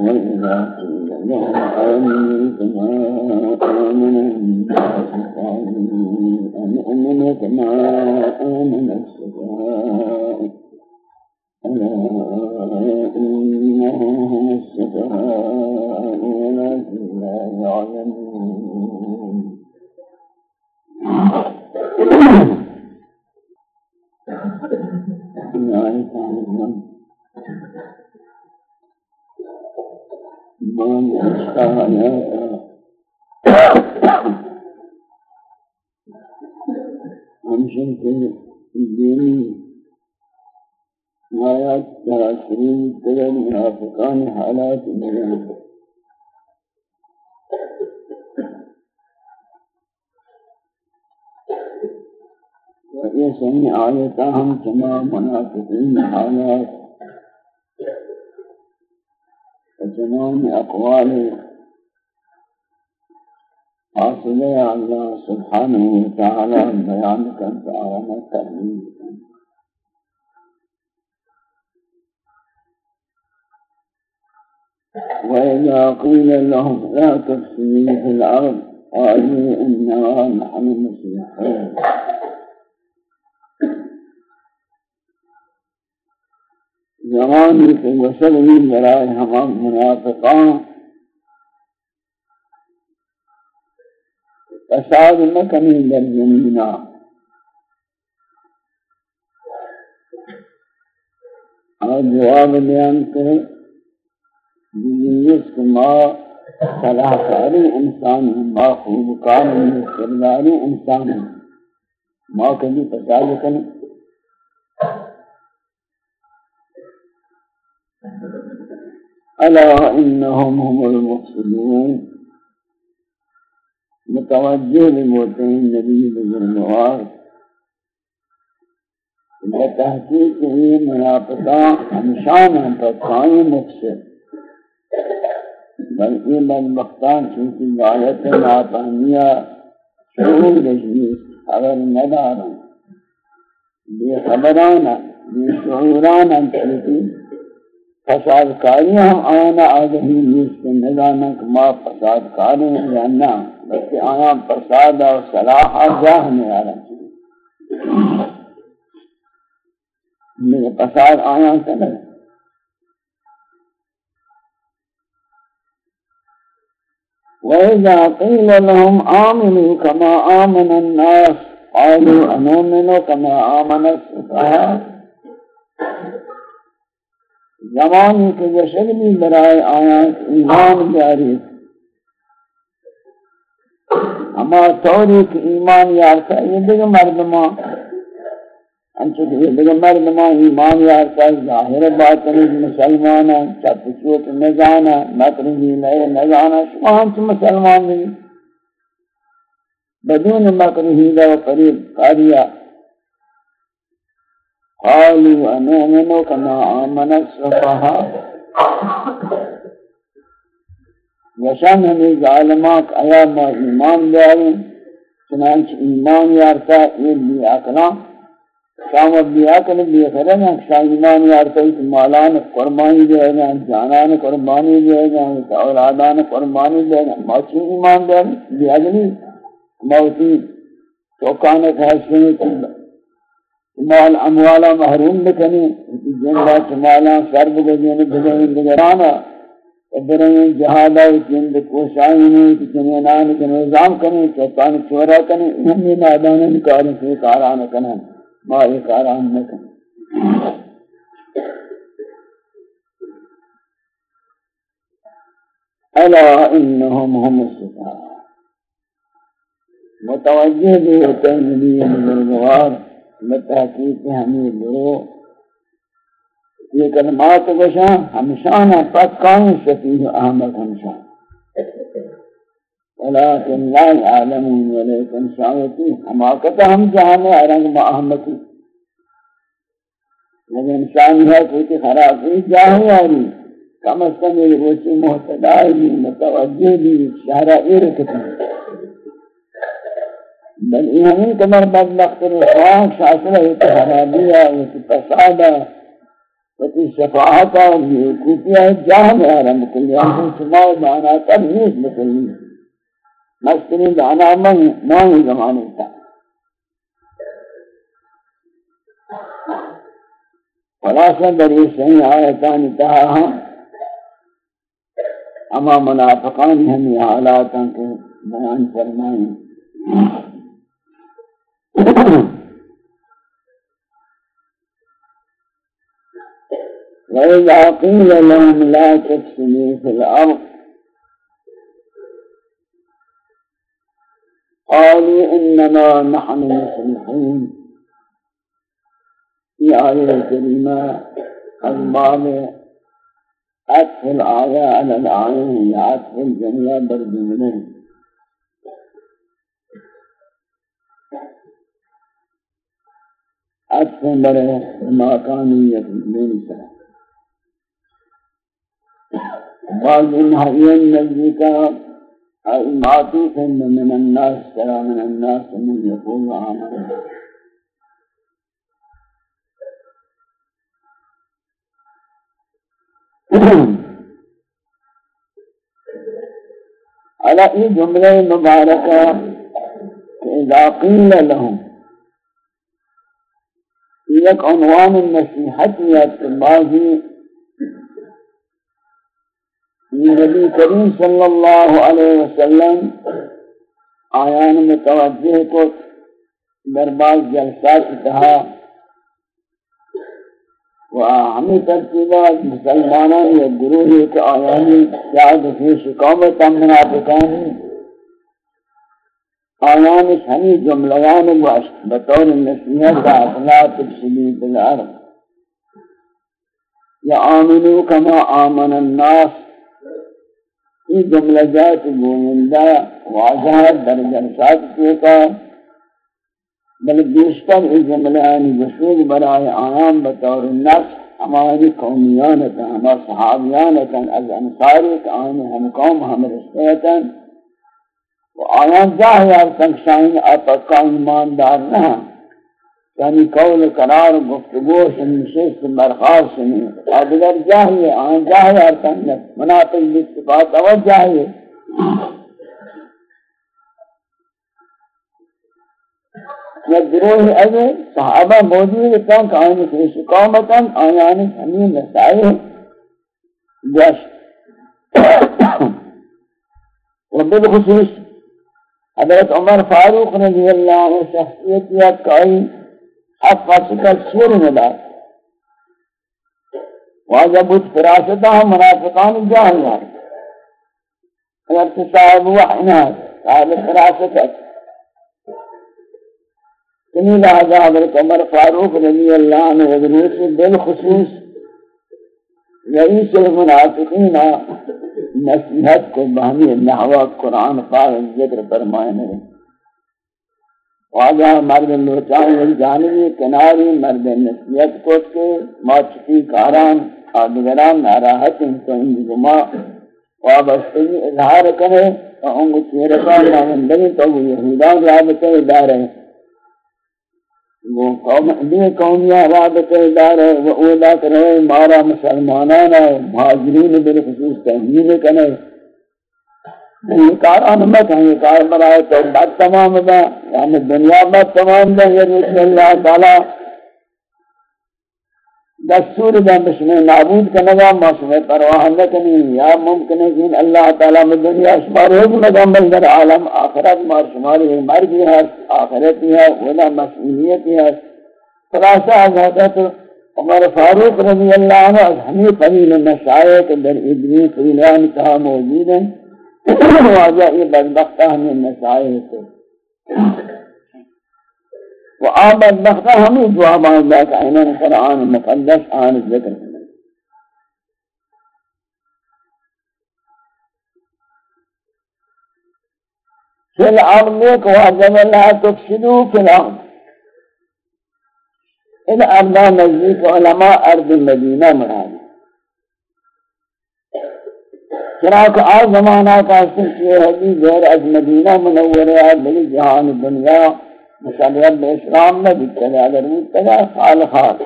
وإذا قيل لهم آمنوا كما آمن الناس قالوا أنؤمن كما آمن السفهاء ألا إنهم هم السفهاء ولكن لا يعلمون نعم ایمان رشتہ آیا ہمشن کے دینی آیات تاثرین تگر منافقان حالات بیان یہ سنی آیتا ہم چما منافقین حالات تمام أقوال حاصل يا الله سبحانه وتعالى بيانك انت اعلم آية تأمين وإذا قيل لهم لا تفسدوا في الأرض قالوا إنما نحن مصلحون زمانی کے وصلی برائے ہم منافقان۔ فساد مکنی در زمینہ۔ اور جواب بیان کرے جس کو ما صلاح کاری انسان ہے، ما خوب کار کرداری انسان ہے۔ ما کبھی فساد کرنے ألا إنهم هم المفسدون. متوجه لموتين النبي بزرگوار بتحقیق یہ منافقان ہمشان ہم پر قائم مقصد بلکہ بدبختان چونکہ غالت ناپہمیہ شعور رجی خبر ندارا بے خبرانا بے شعورانا چونکہ فساد کاری ہم آنا آگہی نیس کے کہ ما فساد کاری ہیں جاننا بلکہ آیا فساد اور صلاح جاہ میں آ رہا میرے فساد آیا کرے وَإِذَا قِيلَ لَهُمْ آمِنُوا كَمَا آمَنَ النَّاسِ، قَالُوا أَنُؤْمِنُ كَمَا آمَنَ السُّفَهَاءُ۔ زمانی کے جشن بھی برائے آیات ایمان جاری اما توری کہ ایمان یارتا یہ دیگا مردمان انچہ کہ یہ دیگا مردمان ایمان یارتا ظاہر باطنی مسلمان مسلمانا چپ چوٹ نزانا مطرگی لیے نزانا شما ہم چھ مسلمان نہیں بدون مکرہی و قریب قاریہ قالوا أنؤمن كما آمن السفهاء. وشان ہمیں ظالمات آیا ما ایمان داریں چنانچہ ایمان یارتا یہ بھی اکلا شام بھی اکل بھی خرن شاہ ایمان یارتا ہے مالان قربانی دے گا، جانان قربانی دے گا اولادان قربانی دے گا. ما چی ایمان داریں بھی اگلی موتی چوکانت حسنی مال اموالا محروم بکنی. جنگا چمالا سر بگزین بگزین بگرانا ابرین جہادا جند کوشائنی چنینان کے نظام کنی چوکان چورا کنی. ہمی نادان نکارن سے کاران کنن ما یہ کاران نکن. الا انہم ہم السفار متوجہ بھی ہوتے ہیں نبی بزرگوار بتحقیق ہمیں برو یہ کلمات بشاں ہمشان پکان شفیع احمد ہمشان ولیکن لا يعلمون ولیکن شاوتی حماقت ہم جہانے ارنگ با احمد لیکن انسان ہے کوئی خرابی جاہی آری کم از کم یہ روچی محتدائی بھی، متوجہ بھی شہرہ ارکتی بل یہ ہمیں کمر بدبخت رسوان شاکرہ یہ خرابی ہے یہ فسادہ وتی شفاعتا بیوقوفیہ جاہ میں آرہا مکلی آنکھوں سماؤ دانا تب نیس مکلی مستنی دانا من نامی زمانے تا خلاصہ در یہ صحیح آیتان تہا اما منافقان ہمیں حالاتاں کے بیان فرمائیں وَإِذَا قِيلَ لَهُمْ لَا تُفْسِدُوا فِي الْأَرْضِ قالوا إنما نحن مصلحون في آية الكريمة الباب عطف الآية على الآية عطف الجميع برد منه عطف بره ما كانوا يفعلون بعض الحيين نزدیکا معطوف من الناس ترى من الناس من يقول آمنا على اي جملة مباركة إذا قيل لهم یک عنوان نصیحت النصيحة بعضی نبی کریم صلی اللہ علیہ وسلم آیان متوجہ کو درباز جلسات کہا و ہمیں ترتیبات مسلمانان یا گروہ کے آیانی یاد فی شکامت منافقانی آیان ہمیں جملگان بطور نصیحت اطلاع تفصیلی بالعرب یا آمنو کما آمن الناس. یہ جملہ جات گویندہ واضح در جلسات کیتا. بل بیشتر اس جملہ آنی بسوگ برائے آیام بطور النفس ہماری قومیانتا ہمارا صحابیانتا از انصاریت آنی ہم قوم ہم رسیتا و آیان ظاہر تک شاہین آپ کا ایمان دار نہ یعنی قول قرار گفتگو نشست برخاست نہیں اگر جاہیے آن جاہیے ارکن مناطق باتفاق اور جاہیے یا گروہ اگر صحابہ موجود ہیں کہ آئین کی شکامتا آیان ہمیں نسائی جشت و بالخصوص حضرت عمر فاروق رضی اللہ عنہ شخصیت کا حق فاسقہ سور ملا۔ واجہ بود فراستا ہم منافقان جاہل ہیں۔ اگر تصاحب وحنا صاحب فراستا تنی لہذا حضرت عمر فاروق رضی اللہ عنہ حضرت بالخصوص رئیس المنافقین نصیحت کو بہمی نحوہ قرآن پاک ذکر فرمائے نہیں واجہ مرد لوچان جانبی کناری مرد نسیت کو کے موچکی کاران آدگران ناراحت ان کو ان جمع وابستگی اظہار کرے اور ان کو چیرکا نامندنی تو وہ یہودان رابطہ ادار ہے وہ قوم دی قومیہ رابطہ ادار ہے، وہ اولا کرے مارا مسلمانان ہے، مہاجرین بالخصوص تحمیل کرے یہ کار آنمت ہیں، یہ کار برائے تو بات تمام دا یعنی دنیا بات تمام دا یہ رسول اللہ تعالی دستور دا بسم معبود کا نظام موسم پرواہ نہ نکنی یا ممکن ہے کہ اللہ تعالی میں دنیا شمار ہو نظام بل در عالم آخرت مار شمار ہے مرگی ہے آخرتی ہے ولا مسئولیتی ہے۔ خلاصہ حضرت عمر فاروق رضی اللہ عنہ از ہمیں قبیل مشایت در ادنی قبیلان کہا موجود ہیں۔ واجہ یہ بدبختہ ہمیں مسائل سے وہ آ بدبختہ ہمیں دعا مانگا کہ انہوں قرآن مقدس آن ذکر في الأرض وجب لا تفسدوا في الأرض. ان ارضا نزدیک علماء ارض مدینہ مراد. چنانکہ آج زمانہ کا سلسلے حدیث غیر از مدینہ منورہ بلی جہان دنیا مسلط اسلام میں بھی چلے اگر وہ تگا خال خال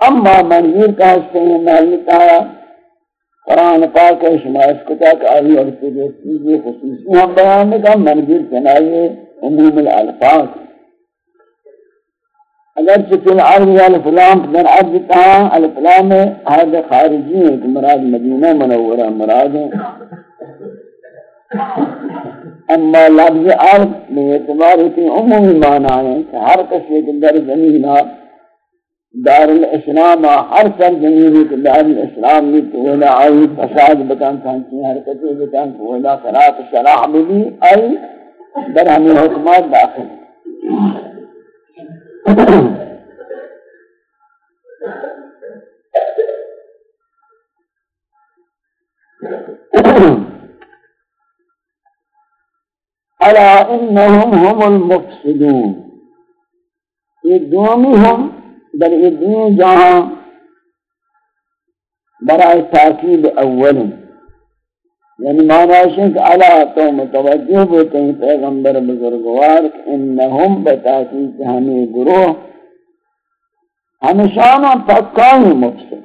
اما منظور کا ہستے ہیں محلی کہا، قرآن پاک ہے شما اس کتا کہ آئی اور سیدے خصوصی ہم بیان کا منظور چنائیے عموم الالفاظ اگر چکل العرض والفلام در عرض کہا الفلام میں حد خارجی ہے کہ مراد مدینہ منورہ مراد ہے أما لفظ عرض میں اعتبار ہوتی عمومی معنی ہے کہ ہر کسی کے در زمین دار الإسلام ہر سر زمین کے دار الإسلام میں تو ولا آئی فساد بکان کانچی حرکتی بکان تو ولا خلاف شراح بھی آئی در ہمیں حکمات داخل. ألا إنهم هم المفسدون. یہ دومی ہم در دین جہاں برائے تاکید اول یعنی معنی ہے کہ علا تو متوجہ ہوتے ہیں پیغمبر بزرگوار انہم بتاکید ہمیں گروہ ہمیشانہ مفسد.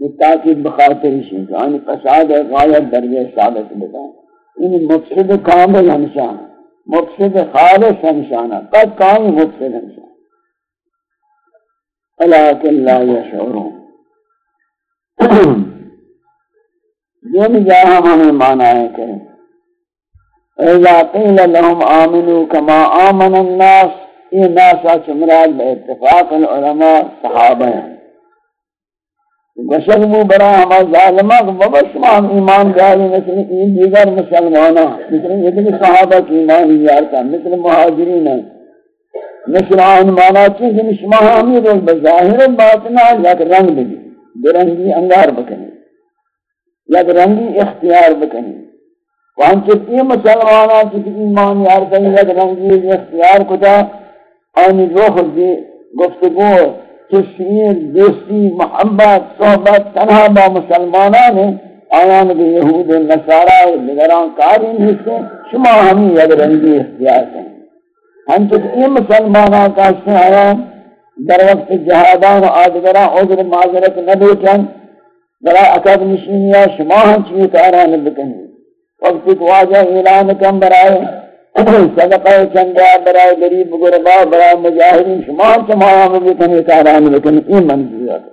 یہ تأکید بخاطر کہ آنی فساد غایت درجہ ثابت بتائیں یعنی مفسد کامل ہمیشانہ مفسد خالص ہمیشانہ پکائی مفسد ہمیشانہ لیکن لا یشعرون. یعنی جن جہاں ہمیں مانا ہے کہ اذا قیل لهم آمنوا كما آمن الناس، یہ ناسا چمراد بے اتفاق العلماء صحابہ ہیں۔ گشت برا ہما ظالمہ بابا ایمان جاری مثل این دیگر مسلمانہ مثل یہ صحابہ کی ایمان یارتا مثل مہاجرین ہیں، مثل آن مانا چیز شما ہمی رو بظاہر باطنا یک رنگ بھی برنگی انگار بکنی یک رنگی اختیار بکنی وہاں چکی مسلمانا چکی ایمان یار کنی یک رنگی اختیار کتا، آنی روح دی گفتگو تشریر دوستی محبت صحبت تنہا با مسلمانان ہیں۔ آیان بھی یہود نصارہ لگران کاری نہیں سے شما ہمیں یک رنگی اختیار کنی ہم تو یہ مسلمانہ کا سے آیا در وقت جہادان و آدگران عذر معذرت نبوتن برای اکاد نشینیا شما ہم چیئے کاران بکنی وقت ایک واجہ اعلان کم برای صدقہ چندہ برای غریب غربا برای مجاہرین شما چمایا ہم بکنی کاران بکنی این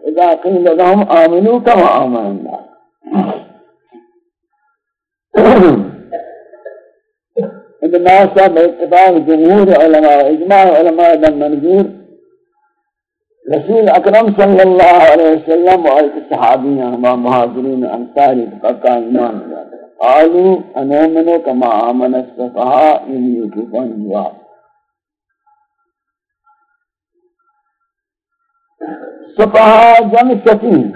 إذا قیل لهم آمنو کم آمن اللہ ادناسا باتفاق جمهور علماء إجماع علماء دم منظور. رسول اکرم صلی اللہ علیہ وسلم آیت صحابیان و محاضرین انصاری فقا ایمان قالوا انومنو کما آمن الصفحاء انیو کفن جواب صفحاء جمع سفین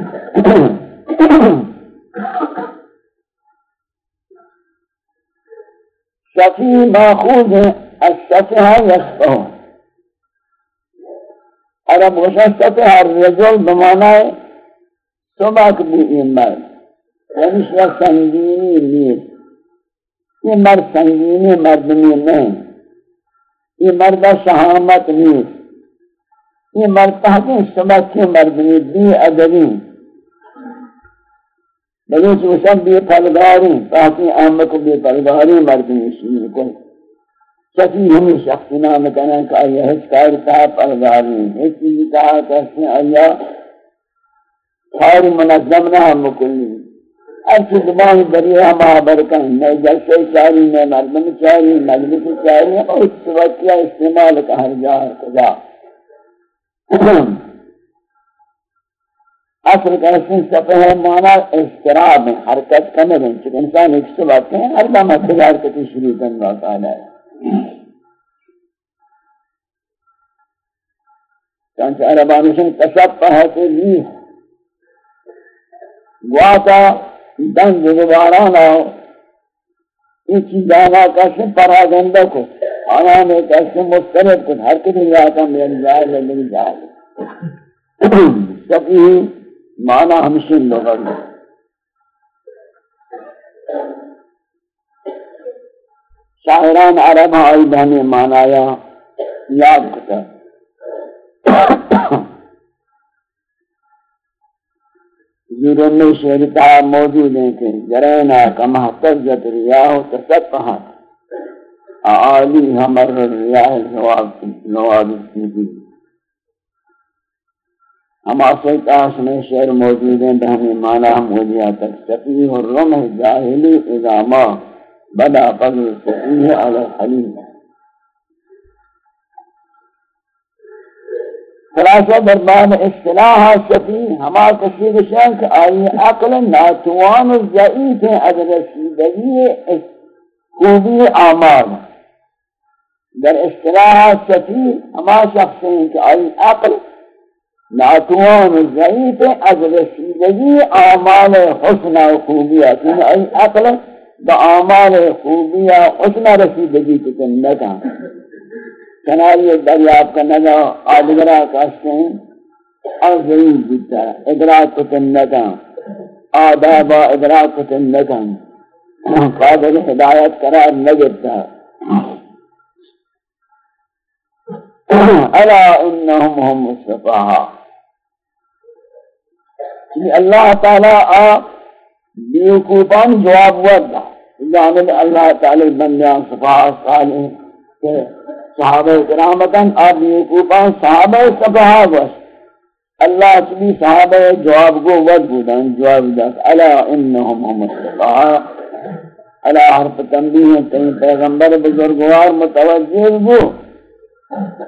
شفی ماخوذ الشفح یشفه عرب وشا شفح الرجل بمعنى سبق بھی مرد یعنی سنگینی نیست یہ مرد سنگینی مردمی نہیں یہ مرد شہامت نیست یہ مرد تحقیق سبق کی مردمی بی ادبی بلوچ وشن بے پلگاری تاکہ آمد کو بے پلگاری مردی شیر کو شکی ہمیں شخص نام کنا کہ آیا ہچ کار تا پلگاری ایک چیز کہا کہ آیا خار منظم نہ ہم کلی اچھی زبان بری ہم میں جلسے چاری میں مردم چاری، مجلس چاری اور اس وقت کیا استعمال کا ہر جا ہر خدا۔ اصل کا اسم صفحہ ہے مانا استراب ہے حرکت کمر ہے چکہ انسان ایک سے بات ہیں ہر دم اتجار کتی شروع کر اللہ تعالی ہے۔ چانچہ عربانی سے تشبہ ہے کہ لیح گواتا دنگ غبارانا یہ چیزانا کا سے پراغندہ کو آیا میں کیسے مسترد کن ہر کدھر جاتا میرے جائے لے میری جائے سبھی معنی ہمشن لوگا گئے شاعران عرب آئی بہنے مانایا یاد کتا زیرون میں شہرتا موجود ہیں کہ جرینا کما تجت ریاہ تسقہت آلی ہمر ریاہ نواب سیدی ہم آسوئی تاس میں شہر موجود ہیں بہنے مانا ہم ہو لیا تک سفیح الرمح جاہلی اذاما بدا فضل سفیح علی الحلیم خلاصہ برباد اصطلاح سفیح ہما کسی بشن کہ آئی عقل ناتوان ضعیف ہیں، اگر رسیدگی خوبی آمال در اصطلاح سفیح ہما شخص ہیں کہ آئی عقل ناتوان ضعیف ہیں، اگر رسیدگی آمال حسن و خوبیات یعنی آئی عقل با آمال خوبیات حسن رسیدگی کتن نکا کناری دریاب کا نگا آدگرہ کہتے ہیں، اور ضرور دیتا ہے۔ ادراک کو تنگا آدابا ادراک کو تنگا قابل ہدایت قرار نگتا الا انہم ہم مصطفیٰ۔ کہ اللہ تعالیٰ آ بیوکوپان جواب ورد۔ جانب اللہ تعالی بندیاں صفحہ صالح صحابہ کرامتاً آپ یہ صحابہ صفحہ بس۔ اللہ سبی صحابہ جواب کو ود بودن جواب داس الا انہم ہم صفحہ الا حرف تنبیہ تین پیغمبر بزرگوار متوجہ بو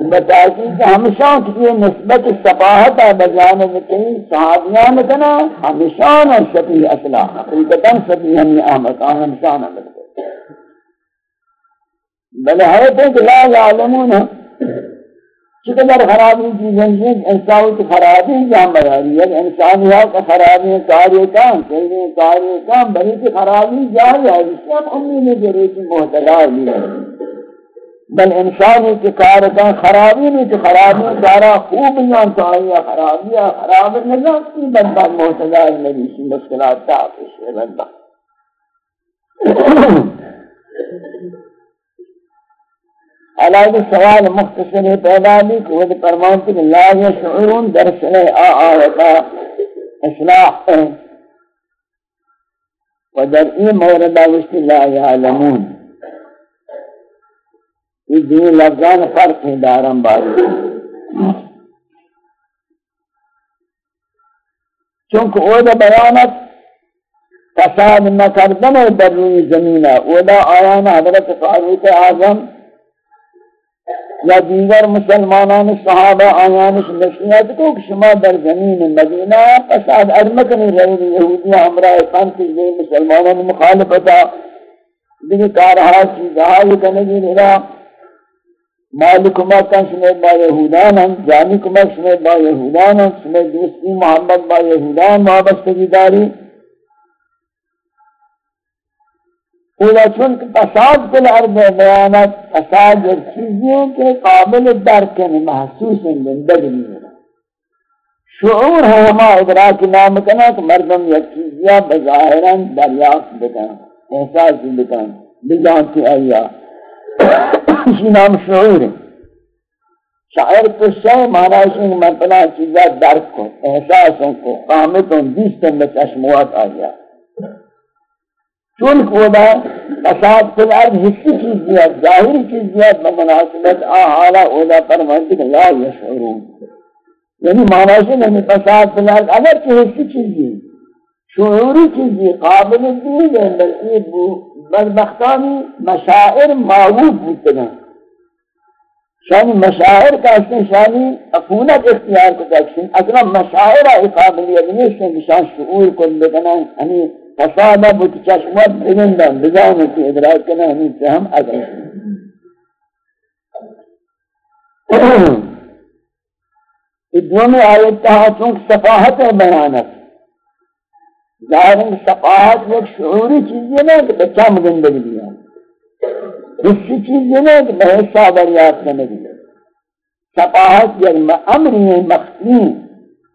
بتاکی کہ ہمیشہ کی نسبت صفاحت بجانب کئی صحابیان کنا ہمیشہ نہ شفیع اصلاح، حقیقتاً شفیع ہمیں آمد آن ہمیشہ نہ بل ہے کہ لا یعلمون. چقدر خرابی چیزیں ہیں انسان کی خرابی جہاں بیاری ہے. یعنی انسان یا کا خرابی کاری کام کہیں کاری کام بڑی کی خرابی جہاں ہے. اس میں امید ہے جو کی محتلا ہے. بل انسان کی کار کا خرابی نہیں کہ خرابی سارا خوب یہاں چاہیے خرابی خراب نظام کی بندہ محتلا ہے. میری مشکلات کا اس سے بندہ. علاوہ سوال مختصر پیدا بھی کہ وہ فرمانتے کہ لا یشعرون در سنے آ آیتا اصلاح و در این مورد آوشتی لا یعلمون۔ یہ دین لفظان فرق ہیں دارم باری۔ چونکہ او دا بیانت فساد نکردن در روی زمینہ۔ او دا آیان حضرت فاروق اعظم یا دیگر مسلمانان صحابہ آیانش نشیت کو کہ شما در زمین مدینہ فساد ارمکنی رہی یہودی ہمراہ خانتی یہ مسلمانان مخالفتا دیگر کارہا چیزہا یہ کنگی نرا مالک مکن سمیت با یہودان ہم، جانی کمک سمیت با یہودان ہم سمیت دوستی محمد با یہودان وابستگی داری اولا چون فساد کل عرض بیانت فساد ایک چیزیں کہ قابل درک میں محسوس زندگی نہیں شعور ہے ہما ادراک نام کنا کہ مردم یک چیزیاں بظاہران دریافت بکن احساس بکن بجانتی آیا اسی نام شعور ہے شاعر تو سے مانا اسی میں پناہ چیزیں درک کو احساسوں کو قامتوں دیستوں میں چشموات آیا. چون خدا فساد فی الارض حسی چیز دیا ظاہری چیز دیا بمناسبت آحالا اولا فرمانتی کہ لا یشعرون۔ یعنی معنی یعنی سے نہیں فساد فی الارض اگر چی حسی چیز دی شعوری چیز دی قابل دی بلکہ بدبختانی مشاعر معروف بودتنا شانی مشاعر کا اسن شانی اپونت اختیار کو تکشن اصلا مشاعر قابلیت نہیں شان شعور کو لگنا ہمیں فسادہ بت چشمت بگندن بزانو کی ادراک کنا ہمیں سے ہم اگر ادومی آیت کہا چونکہ صفاحت بیانت ظاہر ہے صفاحت ایک شعوری چیز ہے نا کہ بچہ مگندگی دیا اسی چیز یہ نہیں کہ بہت سا دریات کرنے کی سپاہت یک امری مخفی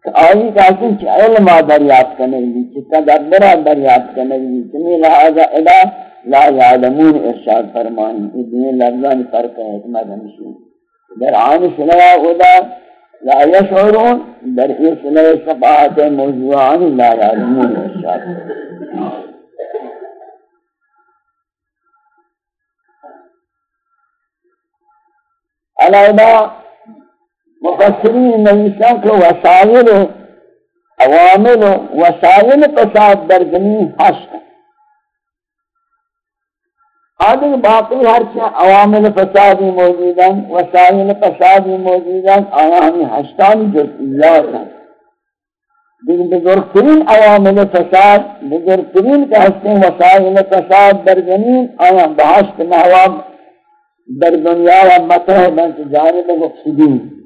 آئی کہتے ہیں علم دریات کرنے کی کہ تدبرہ دریات کرنے کی چمی لہذا ادا لا یعلمون ارشاد فرمانی ادنی لفظان فرق ہے حکمت ہمشون در عام سنوہ خدا لا يشعرون در اسلام صفحات موضوعان لا يعلمون ارشاد۔ علیہ مفسرین نویسان کو وسائل و عوامل و وسائل فساد در زمین حشت آدھے باقی ہر چیز عوامل فسادی موجوداً وسائل فسادی موجوداً آیا ہمیں حشتانی جزئیات ہیں۔ لیکن بزرگترین عوامل فساد بزرگترین کا حسن وسائل فساد در زمین آیا بحشت محواب در دنیا و مطرح بنت جانب مقصدین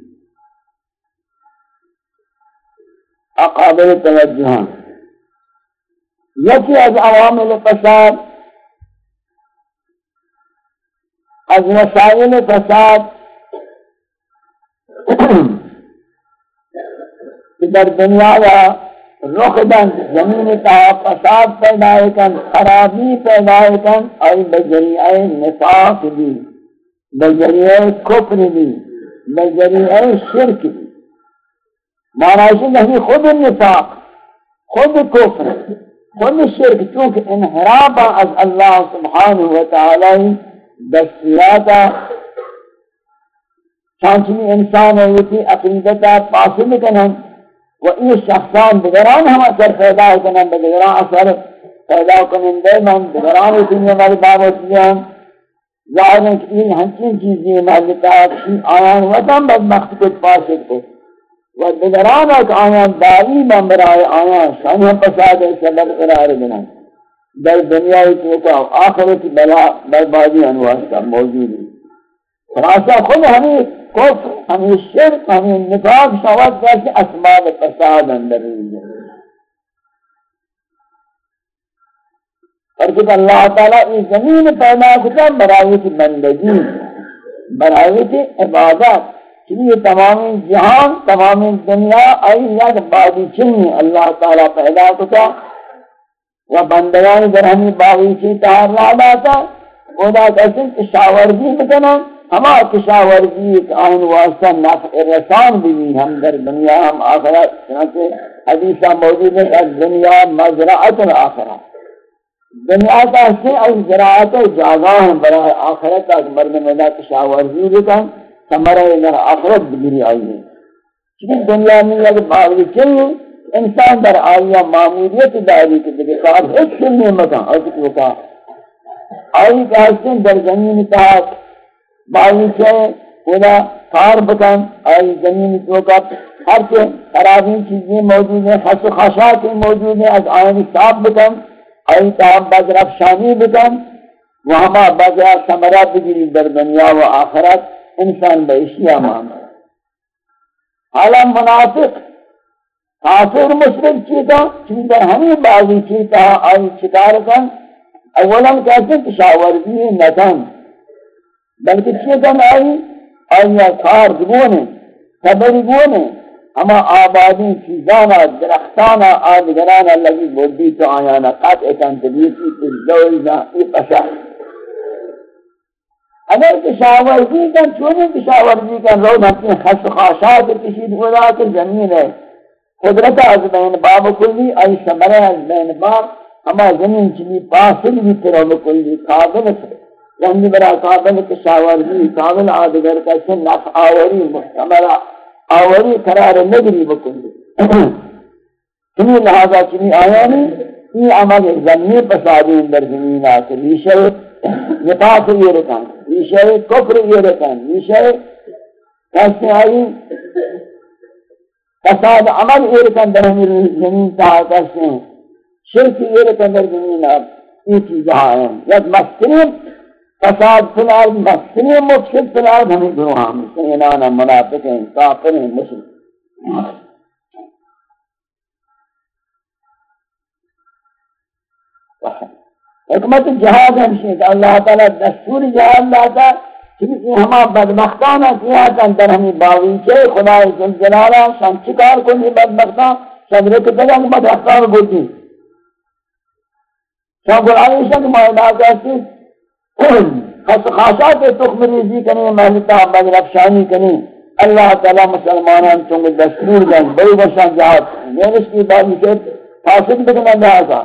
اقابل توجہان یکی از عوامل فساد، از وسائل فساد کہ در دنیا و رخ دن زمین تا فساد پیدا کن، خرابی پیدا کن اور بجریعہ نفاق بھی بذریعہ کفر بھی بذریعہ شرک بھی معنی نہیں خود نفاق خود کفر خود شرک چونکہ انحراب از اللہ سبحانہ وتعالی دستیاتا چانچنی انسان ہوتی عقیدتا پاسل کنن و این شخصان بگران ہم اثر پیدا کنن بگران اثر پیدا کنن دے من بگران ہوتی ہماری بابت دیان ظاہر ہے کہ این ہنچین چیزیں مالکات آیان وطن بدمخت کچھ پاسد کو و دیگران ایک آیان دائی ممبرائے آیان شان ہم پساد سبب قرار بنا در دنیا تو کا آخرت بلا بربادی انواستا موجود ہے خلاصہ خود ہمیں کفر ہمیں شرک ہمیں نفاق شوات جیسے اسباب فساد اندر رہی اور جب اللہ تعالیٰ اس زمین پیدا کتا برای کی بندگی برای کی عبادت چلیے تمام جہان، تمام دنیا آئی یک بادی چنی اللہ تعالیٰ پیدا کتا۔ و بندگان در ہمیں باغی چی تہار لادا تا۔ خدا کسی کشاورزی بکنا ہما کشاورزی ایک آئین واسطہ نفع رسان بھی ہم در دنیا، ہم آخرت۔ چنانچہ حدیثہ موجود ہے کہ دنیا مزرعت الاخرت دنیا کا سے اور زراعت و جاگاہ برای آخرت، از مرد مدہ کشاورزی بکن سمرہ در آخرت بگری آئی ہے چکہ دنیا میں یک باغی چلی انسان در آئیہ معمولیت داری کے دیکھے کار ہیچ سننے مکان اور کچھ وکا آئی کہاستے در زمین تحت باغی چلی خدا کار بکن آئی زمین توکا ہر کے خرابی چیزیں موجود ہیں خس و خشاک موجود ہیں از آئین صاف بکن ای تا بذر افشانی بکن و ہما سمرہ بگیری در دنیا و آخرت انسان بے اشیاء مانا حالا منافق کافر، مشرک چیتا چیز در ہمیں بازی چیتا، آئی چکار کن۔ اولا کہتے ہیں تشاورزی نتن بلکہ چیتا آئی آئی کار دگونے خبری گونے اما آبادی چیزانا، درختانا، آدگرانا لگی بودی تو آیانا۔ قطع کن تبیتی کس دورینا ای پشا اگر کشاورزی کن چونی کشاورزی کن رو نمکی خس خاشات کشید خدا کے زمین ہے۔ قدرت از بین باب کلی ای سمرہ از بین باب۔ اما زمین چلی پاسل بھی ترو کلی قابل سے یعنی برا قابل کشاورزی قابل آدگر کا سن نفع آوری محتملہ، آوری قرار نگری بکلی چنی لہذا چنی آیانی یہ عمل زمین پسادی اندر زمین آکر ریشہ نفاق یہ رکھن ریشہ کفر یہ رکھن ریشہ کیسے آئی؟ فساد عمل یہ رکھن در ہمیں زمین تہا کیسے شرک یہ رکھن در زمین آکر یہ چیزیں ہیں۔ یک مسترین فساد فلال مسئلے مفسد فلال ہمیں گروہ ہم سینانا منافق ہیں، کافر ہیں مسلم حکمت جہاد ہمشی کہ اللہ تعالی دستور جہاد لاتا چونکہ ہما بدبختانا کیا تھا در ہمیں باویچے خدا جلالہ شان چکار کو نہیں بدبختان صدر کے تگا کہ بدبختان گوٹی شان قرآن عیسیٰ کہ مہدہ کہتے خاص خاصات تخم ریزی جی کریں محلتا بدرفشانی کریں اللہ تعالی مسلمانان چونکہ دستور دیں بڑی بشان جہاد۔ یہ اس کی بات کہ فاسد بکنا لہذا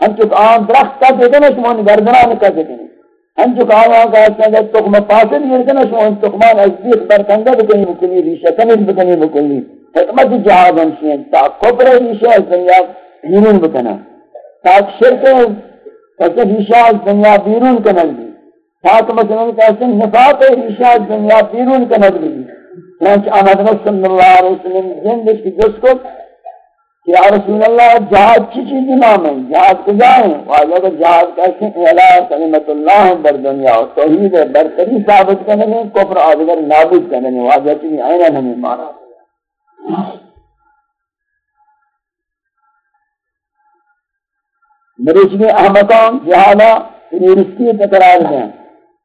ہم چک آن درخت کا دیتے دیکھنے شمون گردنان کا دیتے دیکھنے ہم چک آیا کا دیتے ہے تخم فاسد گردنا شمون تخمان ازدیق برکنگا بکنی بکنی ریشہ کنید بکنی بکنی۔ حکمت جہاد ہم شین تا کبر ریشہ از دنیا بیرون بکنا۔ تا شرک پس ریشہ از دنیا بیرون کنل دی تا مثلا کہتے ہیں، نفاق ریشہ از دنیا بیرون کنل دی چنانچہ آمد صلی اللہ علیہ وسلم جن کی جس کو کہ یا رسول اللہ، جہاد کی چیز نام ہے، جہاد کجا ہے؟ واجہ کہ جہاد کیسے اعلیٰ کلمت اللہ در دنیا و توحید برتری ثابت کرنے میں، کفر آدھگر نابود کرنے میں واجہ کی آئینہ ہمیں مانا۔ مریچ میں احمدان جہادا تنورستی تقرار دیں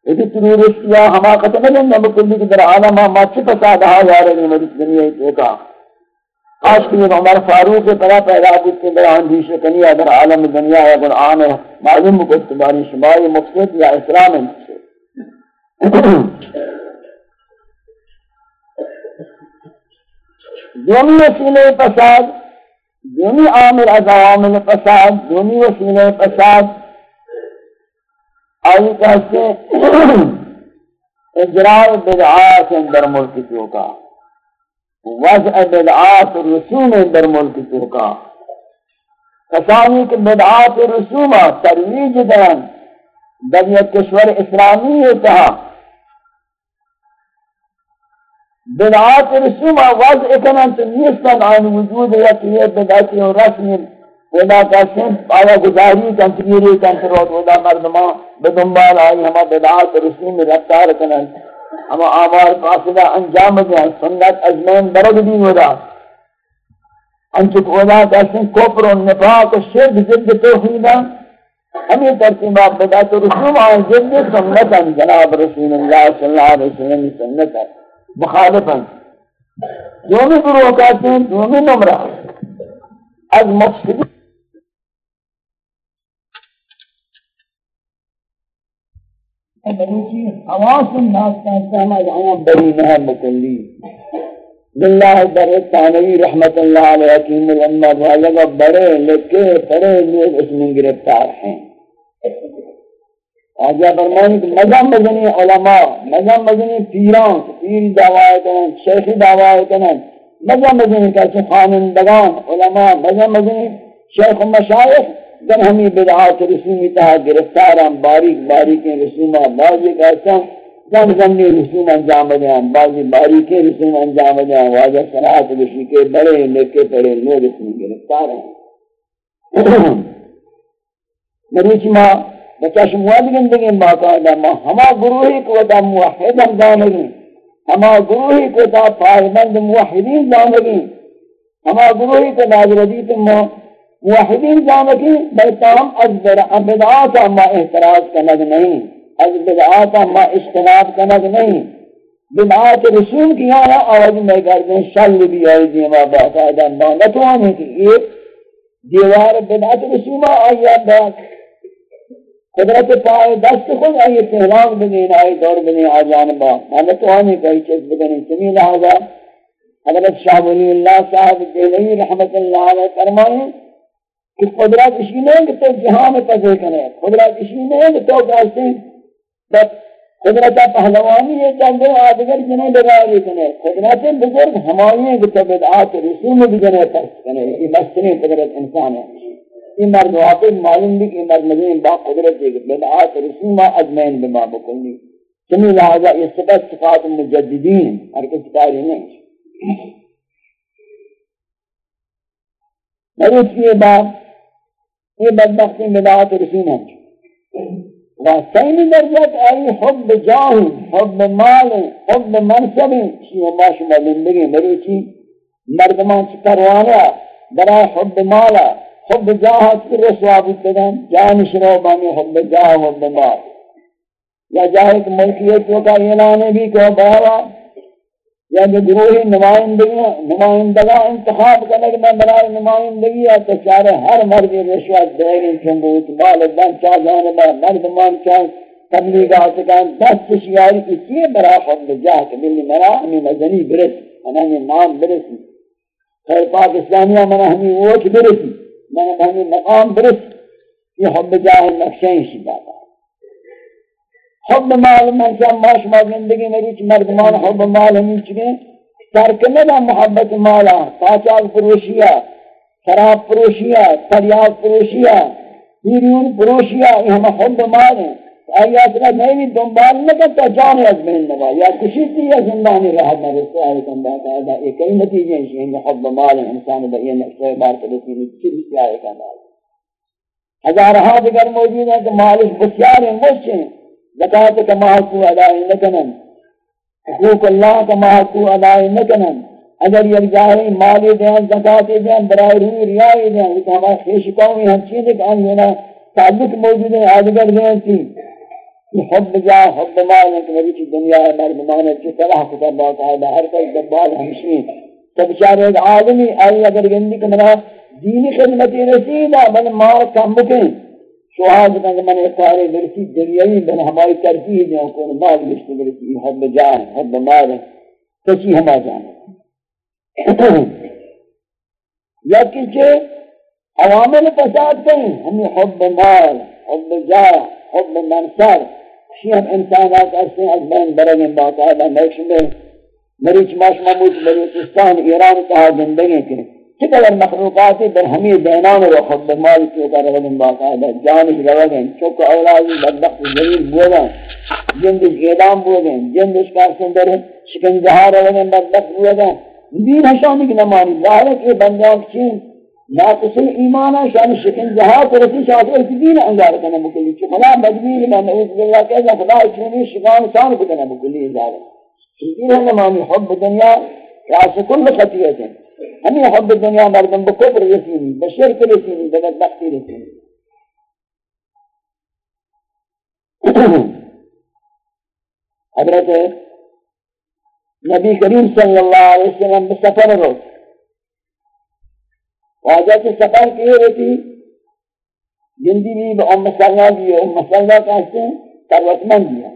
ایسی تنورستیاں ہما قتل نہیں نبکلی کی در عالم ہم اچھے پسادہ جا رہے ہیں مریچ دنیا ایک آج کی عمر فاروق پدا پیدا کچھ کے بیان بھی شکنی اگر عالم دنیا یا قرآن ہے، معلوم کو اتباری شمائی مقصد یا اسلام ہے۔ دونی وسیلے فساد دونی عامل از عوامل فساد دونی وسیلے فساد۔ آئی کہتے ہیں اجراء بدعات اندر ملک چوکا۔ وضع بدعات رسوم در ملک توکا کسانی که بدعات رسوم ترویج دن در یک کشور اسلامی تها بدعات رسوم وضع کنن تو نیستن آن وجود یکی بدعاتی و رسمی ودا کسیم آیا گزاری کن تگیری کن تروت ودا مردمان بدنبال آئی ہما بدعات رسوم رفتار کنن۔ اما آمار قاصدہ انجام دیں سنت اجمین برگ دی ودا انچک ودا کہتے کوپر و نفاق و شرک جلد توحیدہ ہمیں ترتیبہ بدات رسوم آئے جلد سنتا، جناب رسول اللہ صلی اللہ علیہ وسلم سنتا، مخالفا۔ دومی گروہ کہتے ہیں دومی نمرہ۔ از مفسدی بلوچی جی، حواس الناس کا سمجھ آیا بری نہ مکلی باللہ در ثانوی رحمت اللہ علیہ حکیم الامہ والگا بڑے لکے، پڑے لوگ اس میں گرفتار ہیں۔ آجا فرمانی کہ مذہب مجنی علماء، مذہب مجنی پیران پیر دعوائے کنن شیخ دعوائے کنن مذہب مجنی کیسے خانندگان علماء، مذہب مجنی شیخ و مشایخ در ہمیں بدعات رسومی تہا گرفتاران باریک باریک رسومہ بعضی کہتا زن زنی رسوم انجام دیاں بعضی باریکی رسوم انجام دیاں واجہ صنعات رسی کے بڑے لکے پڑے لوگ رسوم گرفتاران مریچ جی، ماں بچاش مواد گندگی باقاعدہ ماں، ہما گروہی کو تا موحد ہم جانگی ہما گروہی کو تا پائمند موحدین جانگی ہما گروہی کو ناظردیت ماں موحدین جانتی بیتام از بدعات ما احتراز کنگ نہیں، از بدعات ما اجتناب کنگ نہیں. بدعات رسول کی آیا آواز میں کردیں شل بھی آئی جی دیما باقاعدہ مانتوانی کی یہ دیوار بدعات رسول آئی بات قدرت پائے دست خود آئی تہلاق بگین آئی، دور بگین آ جانبا مانتوانی کئی چیز بگنی سمی لہذا. حضرت شاہ ولی اللہ صاحب دیلہی رحمت اللہ علیہ فرمائیں کہ قدرت اسی نہیں کہ تو جہاں جہان پذے کرے قدرت اسی نہیں کہ تو کہتے ہیں۔ بس قدرت پہلوانی یہ چندے آدگر جنہیں لگا لگائے کرے قدرت بزرگ ہماری ہیں کہ تو بدعات رسول میں بھی جنہیں پرس کرے یہ مستنی قدرت انسان ہے۔ یہ مرد واقع معلوم بھی کہ مرد مجھیں با قدرت ہے کہ بدعات رسول ما اجمین بما بکنی۔ سمی لہذا یہ صفت، صفات مجددین ہر کس کاری نہیں۔ نریس یہ بات یہ بدبختی بدعات رسول ہیں و سین درجت آئی حب جاہ حب مال، حب منصب شیئے ما شما زندگی مروچی مردمان چی پروانا برای حب مالا، حب جاہت کی رسوا بودتگن جان شروع بانی حب جاہ حب مال۔ یا جاہے کہ ملکیتوں کا اعلان بھی کو بارا یا جو گروہی نمائندگی نمائندگاں انتخاب کرنے کے میں برائے نمائندگی ہے تو چارے ہر مرد رشوت دے گی چنبوت مال دن چاہ جانے با، مرد مان چاہ تبلیغات کن دست شیاری کسی برا خود جاہ کہ ملی مرا، ہمیں مزنی برس انا ہمیں نام برسی۔ خیر پاکستانیہ منا ہمیں ووٹ برسی منا ہمیں مقام برس یہ حب جاہ نقشیں شدادا حب مال من شام ماش ما زندگی میں ریچ مردمان حب مال ہمیں چکے ترک ندا محبت مالا پاچاک پروشیا، شراب پروشیا فریاد پروشیا ہیرون پروشیا، یہ ہم حب مال ہیں۔ آیا اتنا نہیں دنبال نہ کرتا، جان از بین نبا۔ یا کسی سی یا زندانی رہا نہ رسے آئے کن باتا ہے۔ یہ کئی نتیجے ہیں کہ حب مال انسان با یہ نقصہ بار کے رسی کسی سی آئے کن باتا ہزار ہاں دیگر موجود ہیں کہ مالش بسیار ہیں مجھ ہیں۔ زکاة کا محقو ادائی نکنن. حقوق اللہ کا محقو ادائی نکنن. اگر یہ جاہی مالی دیں زکاة دیں برای روی ریائی دیں لیکن ہمارے خیش قومی ہم چیزیں کہ ہم یہ تعلق موجود ہیں آدگر دیں تھی حب جا، حب مال ہے کہ نبی کی دنیا ہے مرد مانے جو صلاح کتا بات ہے ہر کوئی دبال ہمشین تو بچارے ایک عالمی آئی اگر گندی کہ منا دینی خدمتی رسیدہ، بل مار کم بکیں۔ شہاد کہ من اقارے برسی دنیاوی بل ہماری ترکیح جو کون مال بشتے برسی حب جا حب مال ہے کچی ہما جانے یا کچھ عوامل فساد کہیں ہمیں حب مال، حب جا حب منصر شیخ انسانات اسے از بین برگن باقاعدہ نیکش میں۔ مریچ ماش محمود بلوچستان ایران کہا زندگی کے۔ چکل مخلوقات در ہمیں بینان و خود مال کی کر رگن باقاعدہ جانش رگن چک اولادی بدبخت زلیل بولن جندش اعدام بولن جندش کار سندر شکن جہار رگن بدبخت بولن دین حشانی کی نمانی ظاہر ہے کہ بندیاں چین ناقص ایمان شان شکن جہاد رسی شاطر کی دین انگار کرنے مکلی چھ خدا مجبور میں نعوذ باللہ کہتا خدا چونی شکان شان کو کرنے مکلی انگار دین ہے نمامی حب دنیا، راس کل خطیت ہے ہمیں حب دنیا مردم بکفر رسینی بشرک رسینی بدبختی رسینی حضرت نبی کریم صلی اللہ علیہ وسلم بسفر روز واجہ کی سفر کیے رہتی جندی بھی با ام سلمہ بھی ام سلمہ کہتے ہیں تروت من دیا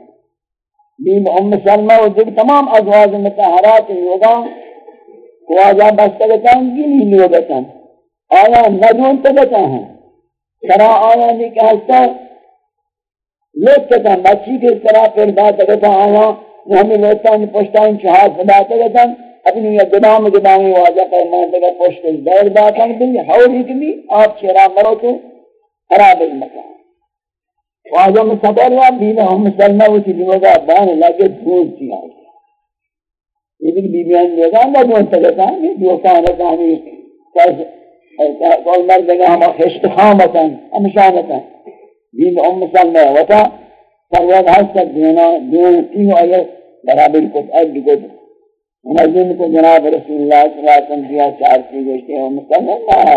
بھی با ام سلمہ و جب تمام ازواج متحرات ہوگا واجہ بستگتا گنی لوگتا آیا ندون تگتا ہیں سرا آیا نہیں کہتا لوگ کہتا بچی کے طرح پھر بات تگتا آیا، ہمیں لوگتا ہیں پشتا ہیں چہاز بدا تگتا اپنی یہ گدام گدامی واجہ فرمان دے پوشت دیر باتاں دیں ہور ہی آپ چہرہ مرو تو خراب المکان واجہ میں سفر ہوا بینا ہم مسلمہ ہوتی دیوگا بان لگے دھون تھی آئی یہ بھی بیبیان لے گا اندر دون تکتا ہے جو کان رکھا ہمیں کول مرد گا ہم خشت خامتا ہم شانتا بینا ہم مسلمہ ہوتا فرود حسد دینا دون تیو آیت برابر کت اگ کت مجن کو جناب رسول اللہ صلی اللہ علیہ وسلم دیا چار کی گوشتے ہیں مسلم اللہ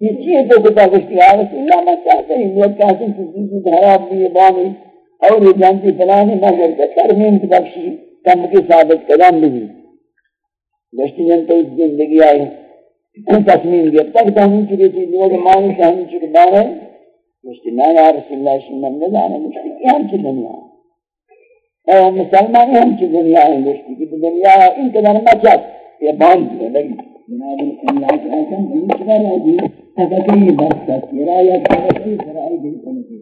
یہ چیئے تو کتا گوشتی ہے رسول اللہ میں چاہتا ہوں لوگ کہتے ہیں کسی کی دھرا اپنی بانی، اور یہ جانتی فلانی مگر کا ترمیم کی بخشی کم کی ثابت قدم بھی گوشتی جن تو زندگی آئی۔ تصمیم گیا تک تو ہم چکے تھی۔ لوگ مانی سے ہم چکے بارے گوشتی نا یا رسول اللہ صلی اللہ علیہ وسلم نے جانا۔ گوشتی کیا ہم چکے دنیا۔ ہے اور مسلمان ہم کی دنیا ہے دوستی کی دنیا ہے۔ ان کے درمہ چاہت یہ باندھ ہے۔ لگی جناب اللہ کے حسن دین چکر ہے۔ دین تذکی برکت میرا تذکی سرائی دل کنی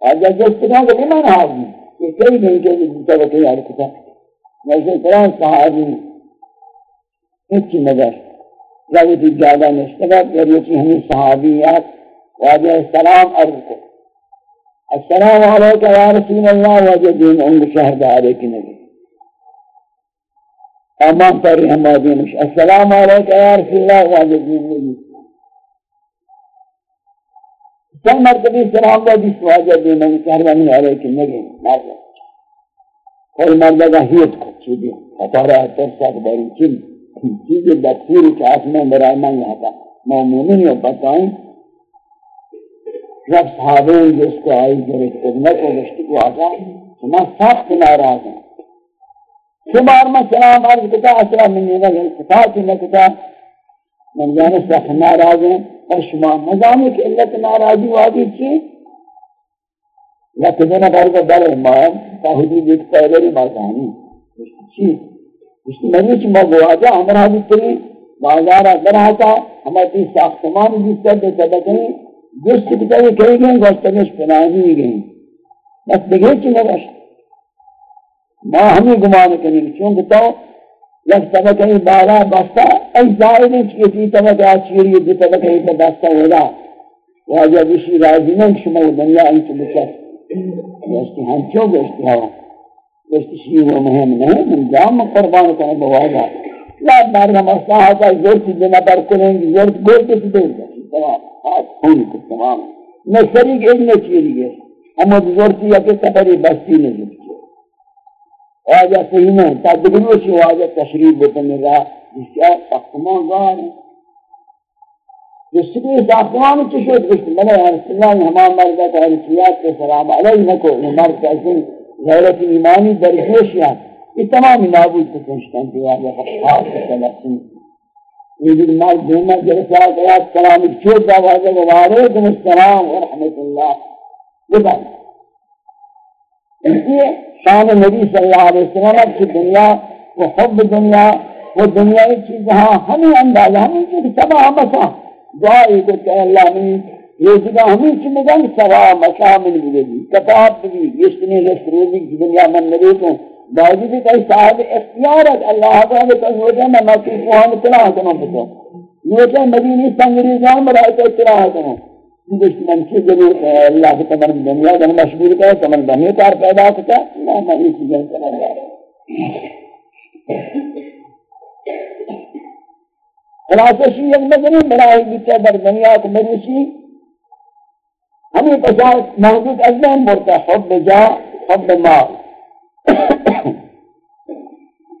آج جس طرح کو ایمان حاضر یہ کئی نہیں کہ تذکی حرکتا ویسے قرآن صحابی اچھی نظر ضرورت زیادہ نشتگت ضرورت ہمیں صحابیات واجہ السلام عرض کو السلام علیکم یا رسول اللہ وجدین عند شہر دارے کی نبی امان پر ہم آدینش السلام علیکم یا رسول اللہ وجدین نبی سن مرتبی سلام دا جس وجدین نبی شہر دارے علیکم نبی مرد کوئی مرد کا ہیت کو چیدی اتارا ترسا باری چیدی چیز دستور چاس میں برای من یہاں تھا میں مومن ہوں بتائیں جب صحابہ جس کو آئی گرفت خدمت و رشتی کو آجا میں سخت ناراض ہوں چھ بار میں سلام عرض کتا اسرا من یہ نگر اتفاق میں کتا من جانے سخت ناراض ہیں اور شما مزامی کہ اللہ ناراضی وادی چی؟ یا کدنا بار کا دل ما تا حدود ایک پہلے مازانی چی؟ اس کی مجھے چی ما گواجا ہمارا بھی تری۔ بازار اگر آتا ہماری ساختمان جس طرح سبکیں جس کتابی کہی گئیں گوستنش پناہی گئیں۔ بس دیکھے چی نباش ما ہمیں گمان کنی چونکہ تو یک طبقہ بالا بستا ای ظاہر ہے کہ یہ طبقہ آچیری دی طبقہ یہ بستا ہوگا واجہ بشی راضی نہیں شما دنیا انچ بچت گوشتی ہم چوں گوشتی ہوا گوشتی شیر و مہم نہیں من جام قربان کرنے بواجہ لا مارنا مساحہ کا زورت دینا پر کنیں گی زورت گوشتی دے تمام. خون کو تمام. نہ شریک ایک نہ چیری اما بزرگی یا کہ بستی نہیں جبکے آجا صحیح نہیں تا دگلو شو آجا تشریف بتن رہا جس کیا ساختمان گار ہے؟ جس کے ساختمان چشوت گشت ملے یا رسول اللہ ہمان مردہ کا حرسیات کے سلام علیہ نکو مرد کہتے ہیں غیرت ایمانی درخوش یا یہ تمامی نابود تکنشتن دیوار یا خطاب کے سلسل یہ مال دینا جلسہ کیا سلام چھوٹ دا واجہ وعلیکم السلام ورحمت اللہ۔ بتا اس لیے شان نبی صلی اللہ علیہ وسلم کی دنیا وہ حب دنیا وہ دنیا ایک چیز ہاں ہمیں اندازہ ہمیں چیز سبا مسا دعائی کو کہ اللہ میں یہ جگہ ہمیں چیز مگن سبا مسا من بگی کتاب بگی گشتنی رشت روزی کی دنیا من نبی کو باوجود کہ صاحب اختیار ہے اللہ تعالی کا یہ میں مکی کو ہم اطلاع کروں پتہ یہ کہ مدینی سنگری جان برائے تو اطلاع کروں جس من سے ضرور اللہ کے تمام دنیا میں مشغول ہے تمام دنیا کار پیدا ہوتا ہے نہ میں اس چیزیں کرنا ہے خلاصہ شیعہ مدنی برائے بیچے در دنیا کو مروسی ہمیں پسات محدود ازمین مرتا حب جا، حب مال۔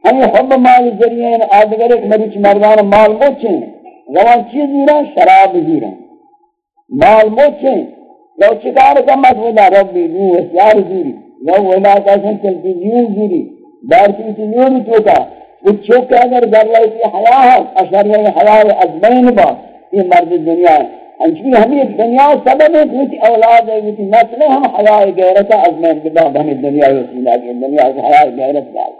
ہمیں حب مال ذریعے آدگر ایک مریچ مردان مال موچیں روان چیز زیران شراب زیران مال موچیں لو چکار کمت ودا ربی نو اسیار زیری لو ودا کسن تلتیزیون زیری دارتی تلیون چوکا وہ چوکا اگر در رہی لیتی حیاء ہے اشار یہ حیاء ازمین با، یہ مرد دنیا ہے۔ انچوی ہمیں دنیا سبب ہے کہ اولاد ہے کہ نسل ہم حیاء غیرت ازمین بدا ہمیں دنیا وسیلہ کی دنیا سے حیاء غیرت ڈال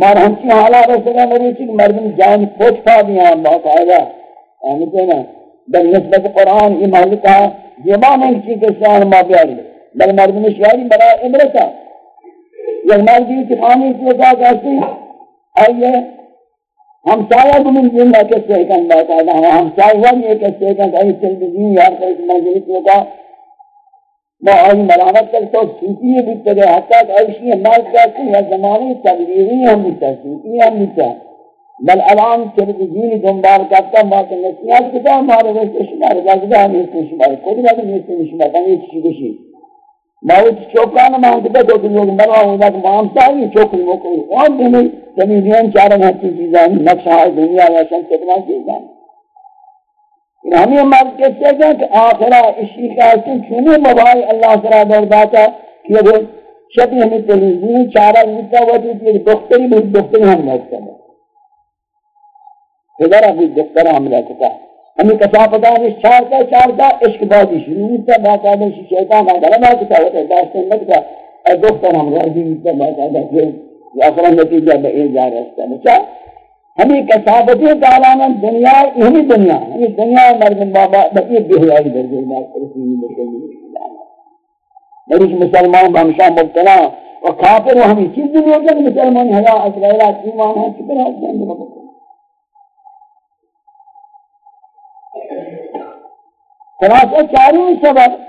مار ہم کی حالات رسول میری چیز مردم جان پوچھ پا دیا ہم بہت باقاعدہ آمدے نا۔ بل نسبت قرآن یہ محلقہ زبان ہے چیز کے شان ما بیاری. بل مردم شعری برا عبرتا یہ مردی اتفامی کی وجہ کہتی آئیے ہم سایہ بمن جنہ کسے کن باقاعدہ ہم سایہ وانی کسے کن آئی تلویزیون یار کر اس منزلی کی وجہ ما آئی ملامت کر تو سوتی بھی تگے حتی کہ ایشی مرد کرتی ہے زمانی تبلیغی ہم بیتا سوتی ہم بیتا بل الان تلویزیونی دنبال کرتا ما کہ نسیات کتا ہمارے ویسے شمار جاگدہ ہم اس شمار خود بات نیسے شمار تنگی یہ چیزی بشی ما؟ وہ چوکانا ما ہم کتا تو کہ لوگ مروا ہونا کہ ما ہم سائی چوکل موکل وہاں دنی زمینیان چارن ہر چیزیں نقشہ دنیا یا شن کتنا چیزیں ہمیں مرد کہتے ہیں کہ آخرہ اسی کا سن چونی مبائی اللہ سرا دور داتا کہ اگر شبی ہمیں تلیزین چارہ ہوتا ہوا تو یہ دختری بھی دختری ہم مرد کرنا خدر ابھی دختر ہم رکھتا ہمیں کسا پتا ہے چارتا چارتا عشق بازی شروع ہوتا باقاعدہ شیطان آدھر ہم آکتا ہوتا ہے داشتن مکتا اے دختر ہم راضی ہوتا باقاعدہ پھر یا اخرى نتیجہ بے جا رہتا ہے ہمیں کسابتی تعالیٰ دنیا ہمیں دنیا ہمیں دنیا مردم بابا بقی بہوائی درجہ بات کرتی ہے مریض مسلمان ہمشہ مبتلا و کافر و ہمیں چیز دنیا کے مسلمان حیا اسرائیلہ ایمان ہے کتر ہے خلاصہ چاروں سبب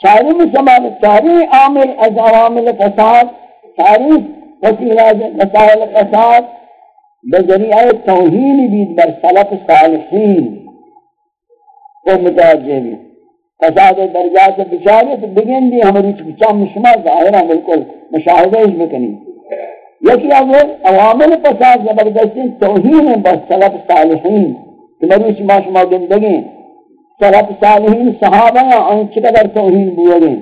چاروں سبب چاروں عامل از عوامل فساد چاروں وسیلہ مسائل فساد۔ بذریعہ توہین بید بر سلف صالحین۔ کو متوجہ بھی۔ فساد درجات بچارے تو بگن دی ہماری چکچا مشمع ظاہرہ بالکل مشاہدہ اس بکنی۔ یکی اگر عوامل پساد زبردستی توہین بس سلف صالحین۔ مروچ ما شما گندگی سلف صالحین صحابہ ان چقدر توہین بوگیں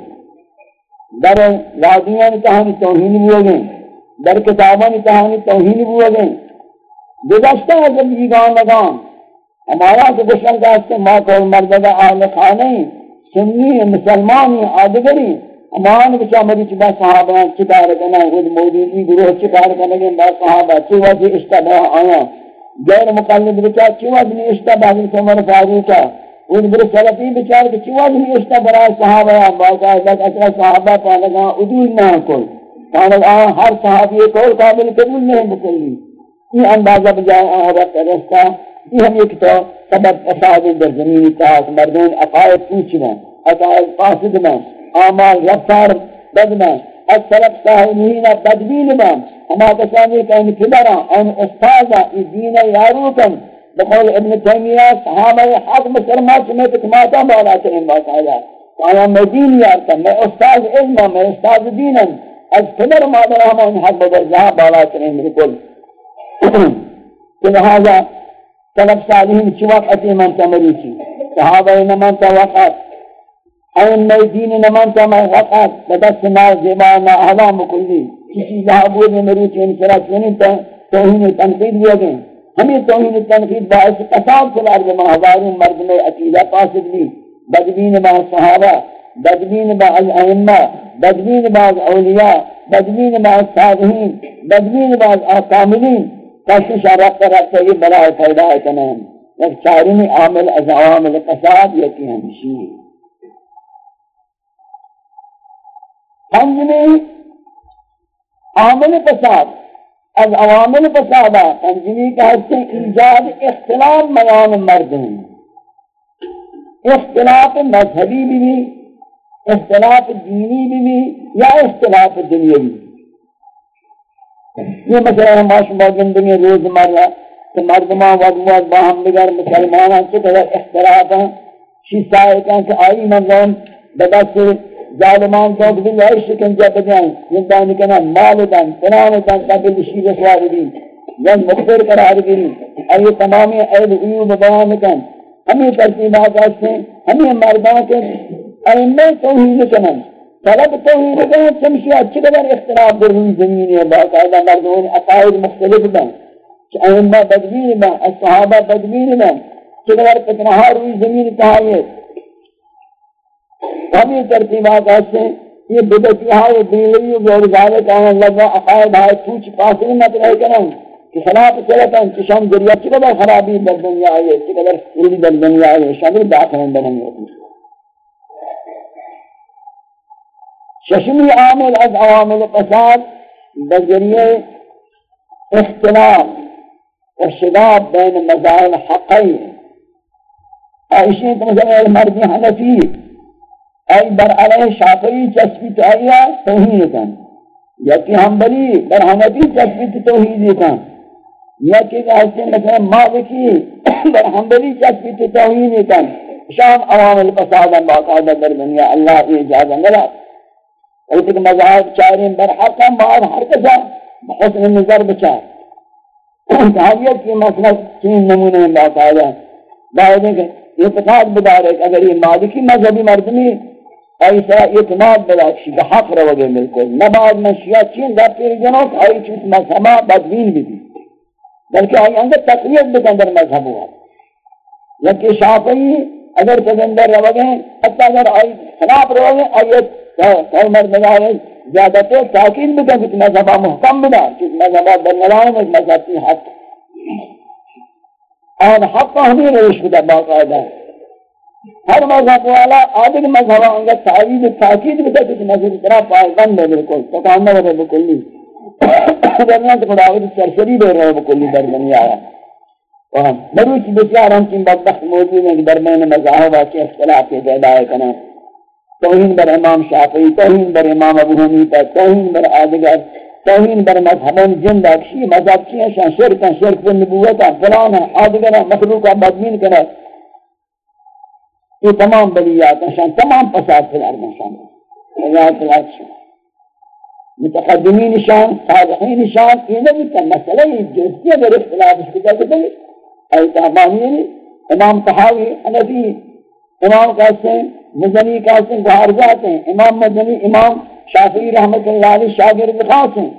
در وادیان کہانی توہین بوگیں در کتابان کہانی توہین بوگیں گزشتہ جب بیگان لگان ہمارا تو گشن کا اس کے ماں کو مرددہ آل خانے، سنی، مسلمانی آدگری امان بچا مری چبا صحابہ، چکار کنا خود موجودی گروہ چکار کنا گے با صحابہ چوا جی اشتبا آیا۔ غیر مقلد بچا چوا جی اشتبا جن عمر فاروقہ ان بر سلفی بچار کہ چوا جی اشتبا صحابہ با قاعدہ اثر صحابہ پانا ادول نہ کوئی پانا ہر صحابی کو قابل قبول نہیں بکلی۔ یہ اندازہ بجائے آہرت رستہ۔ یہ ہم ایک تو سبب افاد در زمین تاک مردون اقائد پوچھنا اقائد قاصدنا آمال رفتار بدنا۔ السلف صاحبین بدبین ما. ہما کسانی کہ ان کبرا ان استاذا دین یاروکن بقول ابن تیمیہ صحابہ حق مسلمان سمیت کماتا مولا کریں بات آیا. میں دین یارتا میں أستاذ علم میں أستاذ دینا از کبر مادر ہم ان حق بدر جہاں بالا کریں بالکل کہ لہذا سلف صالحین چی وقت من تمری چی؟ صحابہ نمان تا وقت این میں دین نمانتا میں وقت بدست ما زبانا احلام کلی کسی جہاں بود میں مروچ ان سرا چونی توہین تنقید لیا گئے ہمیں توہین تنقید باعث قصاب سلار جمع ہزاروں مرد میں عقیدہ قاسد لی بدبین با صحابہ بدبین با الائمہ بدبین با اولیاء، بدبین با صالحین، بدبین با آقاملین کشش رفت رفت یہ بلا پیدا ہے تمام ایک چارمی عامل از عوامل قصاب یکی ہمشی پنجمی عامل فساد، از عوامل فسادا پنجمی کا حصہ ایجاد اختلاف میان مردم اختلاف مذہبی بھی بھی اختلاف دینی بھی بھی یا اختلاف دنیاوی یہ مسئلہ ہم شما زندگی روز مرہ کہ مردمان وقت باہم بگر مسلمانہ چکہ اختلاف ہیں۔ شیسائے کہ آئی منظم بدست ظالمان کو بھی لے شکن جب جائیں زندانی کنا مال دن فلان دن قبل شیر سوار دی جن مخبر قرار گیری اور یہ تمامی عیب عیوب بیان کن ہمیں ترتیبات آستے ہمیں مردان کے ائمہ توحید کنن طلب توحید کنن چمشی اچھی قدر اختلاف در روی زمین ہے باقاعدہ مردون عقائد مختلف دن کہ ائمہ بدبین با الصحابہ بدبین با چقدر فتنہا روی زمین کہا ہمیں ترتیبات ایسے یہ بدتی ہے دینی اور غیر کہاں لگا عقائد ہے پوچھ پاسے مت رہ کریں۔ کہ خلاف چلتا ہے کہ شام دریا کی خرابی در دنیا ہے کی قدر در دنیا ہے شامل داخل اندر نہیں ہوتی ششمی عامل از عوامل فساد بذریعے اختلاف، ارشداد بین مزائل حقین ایشی کہ مثلا المردی حنفی ای بر علیہ شافعی چسبی آیا توہین کن یا کہ حنبلی بر حنفی چسبی توحید کن یا کہ کہتے ہیں مثلا مالکی بر حنبلی چسبی توہین کن شام عوام القصادہ باقاعدہ در دنیا اللہ کی اجازت نلا اور تک مذہب چارین بر حقا بعد ہر کسا حسن نظر بچا۔ تحویت کی مسئلہ چین نمونے باقاعدہ باید ہے کہ اعتقاد بدار ہے اگر یہ مالکی مذہبی مردمی ایسا اعتماد بلاکشی بحق رو گئے ملکل نباد من شیعہ چین در پیر جنوک آئی چیز مذہبہ بدوین بھی دی بلکہ آئی اندر تقریب بکن در مذہب ہوا لیکن شافعی اگر تزندر رو گئے حتی اگر آئی خلاف رو گئے آئی کلمر نگاہ زیادہ تر تاکید بکن کہ مذہبہ محکم بنا کہ مذہبہ بنگلائن ایک مذہب کی حق آن حق ہمیں روش بدا باقاعدہ ہے ہر مذہب والا آدھر مذہب آنگا تعوید تاکید بتا کہ مذہب اتنا پائبند ہے، بالکل تکانہ ہے بکلی درمیان تو خدا خداوید سرسری بے رہے بکلی در دنیا ہاں، ہے بروچ بسیار ہم چین بدبخت موجود ہیں کہ درمیان مذہب کے اختلاف کے پیدا ہے، کنا۔ توہین بر امام شافعی، توہین بر امام ابو حنیفہ، توہین بر آدگر توہین بر مذہبان جن داکشی مذہب کی ہیں شرک شرک نبوت فلان آدگر مخلوق بدمین کرنا یہ تمام بلیات ہیں شان تمام پساد فی الارض شان اللہ تعالی متقدمین شان۔ صالحین شان یہ نبی کا مسئلہ یہ جزیہ در اختلاف اس کو جاتے ہیں ایتا باہمی امام تحاوی حنفی، امام کہتے قاسم مزنی قاسم گوھر جاتے ہیں۔ امام مزنی امام شافعی رحمت اللہ علیہ شاگرد خاص ہیں۔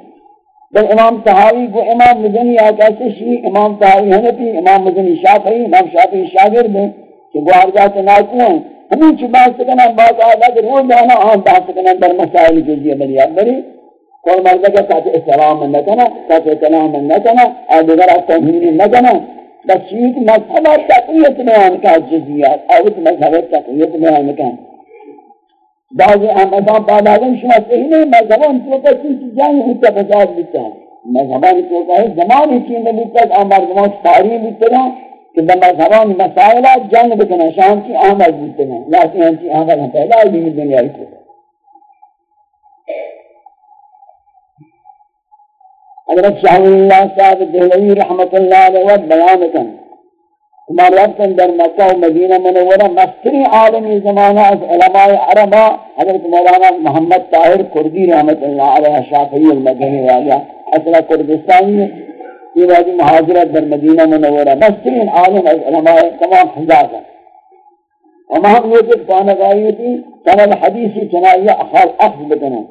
بل امام تحاوی کو امام مزنی آقا سے شیئی امام تحاوی حنفی، امام مزنی شافعی، امام شافعی شاگرد ہیں۔ کہ گوھر جاتے ناکو ہیں ہمیں چھ بات سکنا بات آدھا کہ روز جانا آن بات سکنا در مسائل کے جزیہ بری اکبری کوئی مرد کا کہتے اسلام نہ کنا کہتے اسلام نہ کنا اور دیگر توہین نہ کنا بس چیز مذہب اور تقویت بیان کا جزیات، اور مذہب اور تقویت بیان کا۔ بعض احمدان پاداغن شما صحیح نہیں، مذہبان تو کا چیز جنگ ہوتا فساد بیتا ہے۔ مذہبان تو کا ہے زمان ہی چین بیتا ہے، آمار زمان تاریخ بیتا ہے کہ مذہبان مسائلہ جنگ بکنا شام کی آمد بیتا ہے لیکن ہم کی آمد ہم ہی دنیا کو حضرت شاہ اللہ صاحب دہلوی رحمت اللہ علیہ وقت بیان کن. ہمارے رفتن در مکہ و مدینہ منورہ مستری عالمی زمانہ از علماء عربہ حضرت مولانا محمد طاہر کردی رحمت اللہ علیہ شافعی المدینی والا أصلا کردستانی یہ واجی مہاجرت در مدینہ منورہ مستری عالم از علماء تمام حجاز ہیں۔ وما ہم یہ کہ پانگائی تھی سند حدیثی چنائیہ اخال اخذ بکنے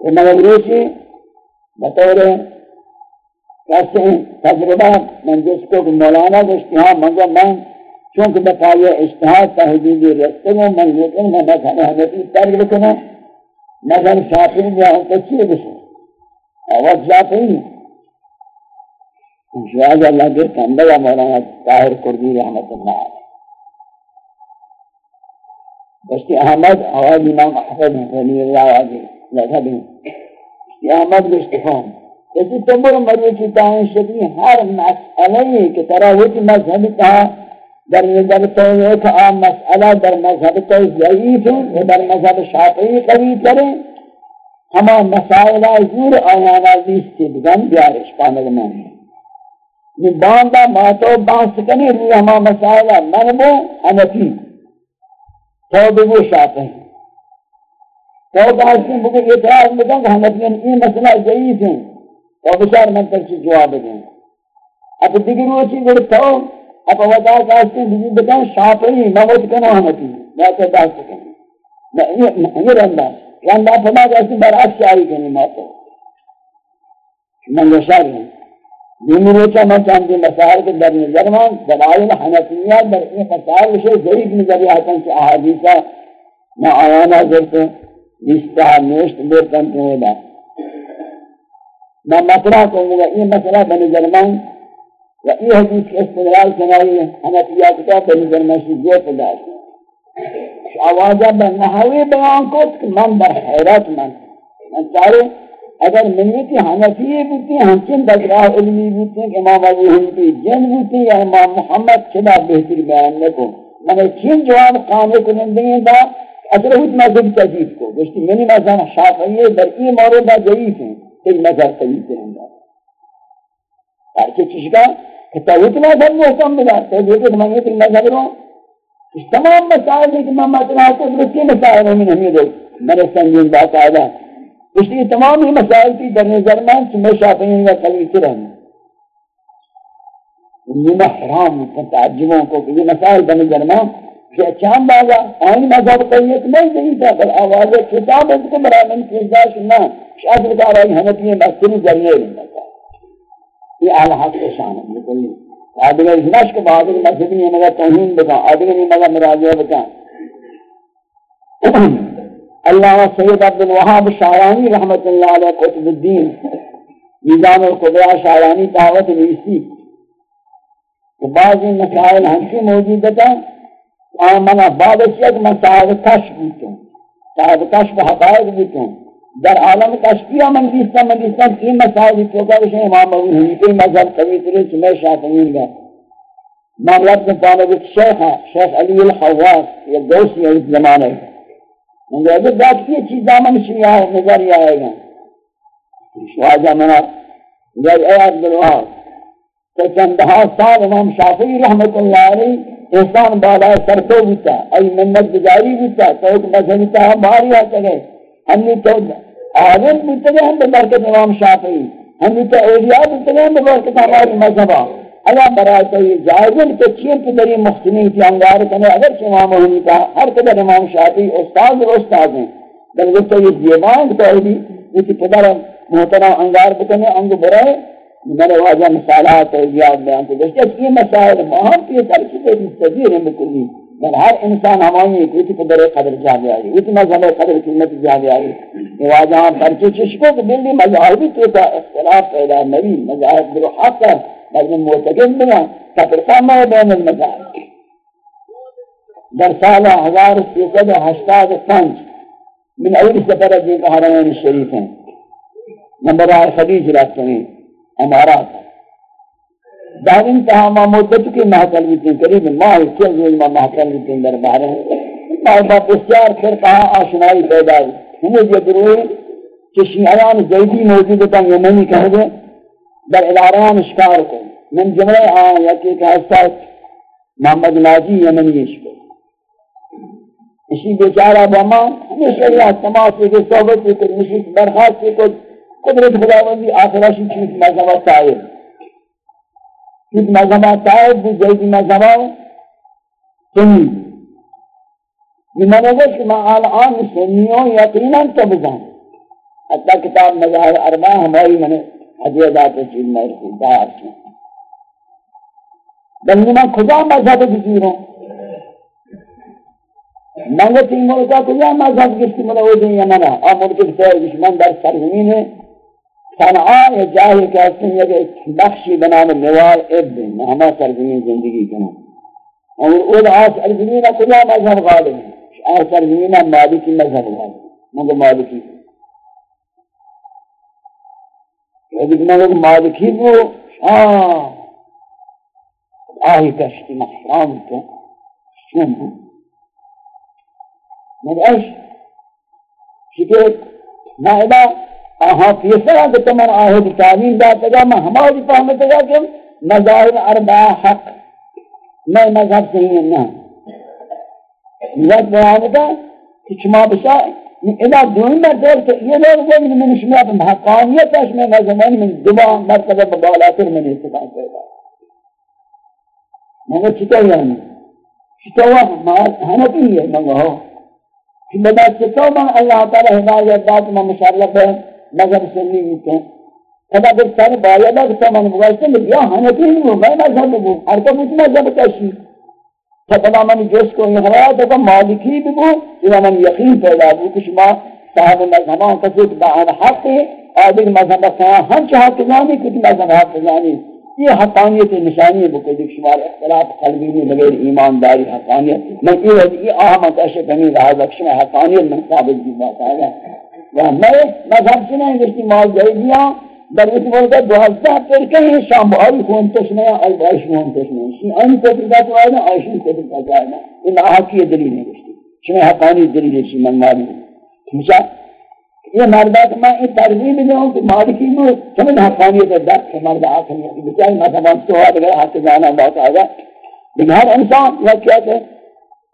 مغروسی بطور کہتے ہیں؟ تجربہ من جس کو مولانا کو اشتہار منظر میں چونکہ بقایا اشتہار تحدید رستے میں من لیکن میں مذہب حضرتی ترک لکنا مذہب شافعی میں ہم کچھ بسو آواز شافعی شواز اللہ کے کندگا مولانا طاہر کردی رحمت اللہ علیہ۔ بستی احمد آواز امام احمد رضی اللہ علیہ لذہب یا مد استفام اسی تمر مری کی تائیں شدی ہر مسئلہ کہ ترا وہ کہ مذہب کا در نظر تو ایک عام مسئلہ، در مذہب تو ضعیف ہے در مذہب شافعی قوی کرے ہما مسائل زور آیانا دیستی بگن بیارش پانگ میں۔ یہ باندہ ماتو بانس کنی روی ہما مسائل منبو حنفی تو بگو شافعی تو بعض سے مجھے اعتراض میں کہ حنفیان یہ مسئلہ ضعیف ہیں تو بشار من تک سے جواب دیں اب دیگر وہ چیز بڑے تو اب ودا کہتے ہیں دیگر بتاؤں شافعی موت کنا حنفی میں تو داس سکیں یہ رندہ رندہ فما کہتے برعکس آئی کنی موت من یشار ہیں دینی روچا میں چاہتے ہیں مسائل کے در نظر مان دلائل حنفیہ در این مسائل سے ضعیف نظر آتا ہے کہ احادیثہ نہ آیانا ذرتے ہیں نشتا نوشت برکن کولا میں مطرح کہوں گا یہ مسئلہ بنی جرمان و یہ حدیث کے استدلال سنائی حنفیہ کتاب بنی جرمان سے جو پدا آوازہ بنحوی بیان کو من در حیرت من من چاہے اگر منیتی حنفی بوتی ہمچن بگراہ علمی بوتی امام علی حنفی جن بوتی یا امام محمد چلا بہتر بیان نکو میں چین جواب قانے کنندگی دا، اگر ہوت مذہب تجدید کو۔ گشتی منی مذہب شافعی در این مورد ضعیف ہیں۔ پھر مذہب تجدید کریں گا ہر چیز کا کہ توت مذہب محکم بنا تو دیکھو مذہب رو۔ اس تمام مسائل کہ میں مطلع کو درستی مسائل میں نہیں دو۔ میرے سنگین بات آئے اس لیے تمام ہی مسائل کی در نظر میں میں شافعی و خلیف رہنے یہ حرام تعجبوں کو کہ یہ مسائل بنے جرمان کہ چاند بازا آئین مذہب قیت نہیں نہیں تھا بل آواز کتاب اس کو برای من کیزداش نہ شاید بکار آئی حنفی مستنی ذریعے نہیں تھا۔ یہ اعلی حق شان ہے بکلی آدھگر اس نشک بہادر مذہبی نہیں مگا توہین بکا آدھگر نہیں مگا مراجعہ بکا۔ اللہ سید عبدالوحاب شاعرانی رحمت اللہ علیہ قطب الدین میزان القدرہ شاعرانی تاوت نیسی کہ بعض مسائل ہنسی موجود تھا آمنا بعد از یک من صاحب کشف بیتون صاحب کشف حقائق بیتون در عالم کشفی من دیستم من دیستم این مسائل چوکا بشن امام ابو حنیفه مذہب قوی تری چمے شافعین گا من رب نے پانا شیخ شیخ علی الحواس یہ دوستی ہے اس زمانے من گا اگر بات کی چیز من شمی آئے نظر آئے گا شواجہ منا گا اے عبدالوہاب تو چندہا سال امام شافعی رحمت اللہ علیہ احسان بالا سرتو بیتا ای منت گزاری بیتا تو ایک مذہبی تا ہم بھاری آتا گئے ہم نے تو عالم بودتے ہیں ببرکت امام شافعی ہم بیتا اولیاء بودتے ہیں ببرکت ہماری مذہبہ اللہ برای تو یہ جائز ہے کہ چیر کی دری مختنی کی انگار کرنے، اگر سے امام ہوئی کا ہر قدر امام شافعی استاد اور استاد ہیں بلکہ تو یہ دیوان تو بھی، یہ کہ قدر محترم انگار بکنے انگ برائے میں واجہ مثالات اور یاد بیان کو دیکھتے ہیں یہ مسائل مہم کی ترکی سے مستدیر ہیں۔ بکلی بل ہر انسان ہمانی ایک قدر قدر جا گیا ہے اتنا زمہ قدر قیمت جا گیا ہے یہ واجہ ہم پرچے چشکو کہ بلی مذاہبی تو اختلاف پیدا نبی، مذاہب در حق ہے معتقد بنا تفرقہ میں بین المذاہب در سال ہزار سیسد ہشتاد پنج من اول سفر جیب حرمین الشریف ہیں۔ نمبر آئے خدیج رکھتے ہیں امارات۔ در انتہا ما مدت کی محکل بیتیں قریب ماہ چل روز ما محکل بیتیں در بارے ماہ با بسیار پھر کہا آشنائی پیدا ہمیں جو دروئے کہ شیعیان زیدی موجود تا یمنی کہہ دے در اداران اشکار کو من جمعہ آن یا کہ حصہ محمد ناجی یمنی اشکار اسی بیچارہ باما ہمیشہ یہ تماس کے صحبت کے مشرک برخاست کے قدرت خداوندی آخراشی چیز مذہبہ تائر کس مذہبہ تائب بھی جیدی مذہبہ سنی یہ منظر کہ میں آلان سنیوں یقیناً تو بزان حتی کتاب مظاہر اربع ہماری میں نے حدیدات چیز میں رکھی دار کی بلنی میں خدا مذہب بزیر ہوں منگتی ملکہ کجا مذہب کسی ملو دیں یا منا اور ملکت سے دشمن در سرزمین ہے۔ صنعاء یا جاہی کہتے ہیں کہ بخشی بنام نوال اب دیں ہما سرزمین زندگی کنا اور اول آس سرزمین کجا مذہب غالب ہے آس سرزمین مالکی مذہب غالب مگر مالکی۔ یعنی مگر مالکی وہ آہ آہی کشتی محرام کو شن بود مگر اش شکر نائبہ آہاں فیصلہ کہ تمہر آہد تعلیم داتا گا میں ہماری فہمتا گا کہ مظاہر اربع حق میں مذہب صحیح ہے نا مذہب بیان کہ شما بسا اذا دون میں دیر کہ یہ لوگ وہ من شما پر حقانیت ہے شما مذہبان من دبا مرتبہ ببالاتر من اتباع پیدا مگر چکا یعنی؟ چکا ہوا ہنفی ہے مگر کہ بدا چکا اللہ تعالی ہدایت دات میں مشارلہ ہے مذہب سنی ہوتے خدا در سر باید ہے من مغاشتے ہیں یا ہوں میں مذہب ہوں ہر کو مجھ مذہب کشی. خدا من جس کو یہ ہوا تو مالکی بھی ہوں یہ من یقین پیدا ہوں کہ شما صاحب مذہبان کسی بہان حق ہے آدھر مذہب کہاں ہم چاہا کزانی کچھ مذہب حق کزانی یہ حقانیت نشانی ہے بکل دیکھ شمار اختلاف قلبی میں بغیر ایمانداری حقانیت۔ میں یہ وجہ یہ آہم اتشہ کنی رہا بکشمہ حقانیت من ثابت بھی جی بات آگا و میں مذہب سے نہیں جس کی مال جائے دیا در اس ملکہ دوازدہ پر کہیں شام آئی خون تشنے آئی بائش خون تشنے شی آئی کو پیدا تو آئی نا آئیشن کو پیدا تو آئی ان آحقی دلیل نہیں گشتی شمی حقانی دلیل ہے شی من مالی ہمشا یہ مردات میں ان ترغیب دوں کہ مالکی مو سمجھ حقانیت درد سے مرد آخر ہے۔ بچائی مذہبان تو آدھ گئے حق جانا بہت آگا لیکن ہر انسان یا کیا کہ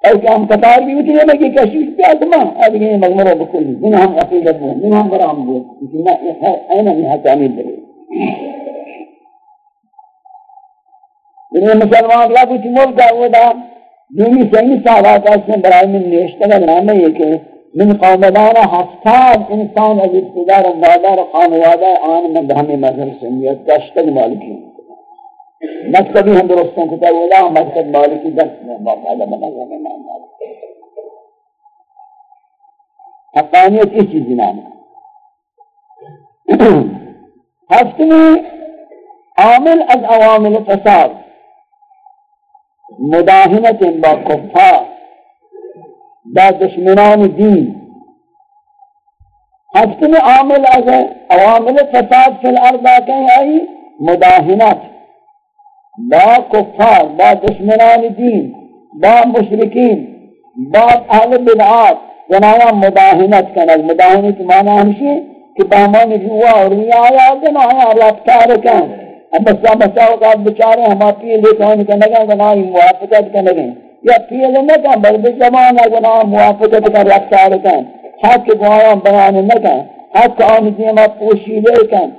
اور کہ ہم قطار بھی اتنے میں کہ کشیش پہ آدما آدھے یہ مغمرہ بکلی من ہم عقیدت ہوں من ہم برام ہوں لیکن میں اینا میں حکامی دلے لیکن مسلمان اللہ کچھ ملک آئے دا دومی سنگی صحابات آسنے برای من نیشتہ کا نامہ یہ کہ من قومدان ہفتاد انسان از ابتدار اندادار قانوادہ آن من ہمیں مذہب سنگیت کشتگ مالکی ہوں مکتبی ہم درستوں کو تاولا مکتب مالکی درس میں باقاعدہ بنا گیا میں مان حقانیت اس چیز نام ہے۔ ہفتمی عامل از عوامل فساد، مداہنت با کفار، با دشمنان دین۔ ہفتمی عامل از عوامل فساد فی الارض کہیں آئی مداہنت۔ با کفار با دشمنان دین با مشرکین با اهل بدعات جنایا مداہنت کنگ مداہنت معنی ہمشی کہ بامان جوا اور ریایا جنایا رفتار کن اب بسا بسا اوقات بچارے ہما پیل لیکن کنگا جنائی موافقت کنگا یا پیل نکن بل بزمانہ جنایا موافقت کن رفتار کن حق گوایا بیان نکن حتی آن دیما پوشیده کن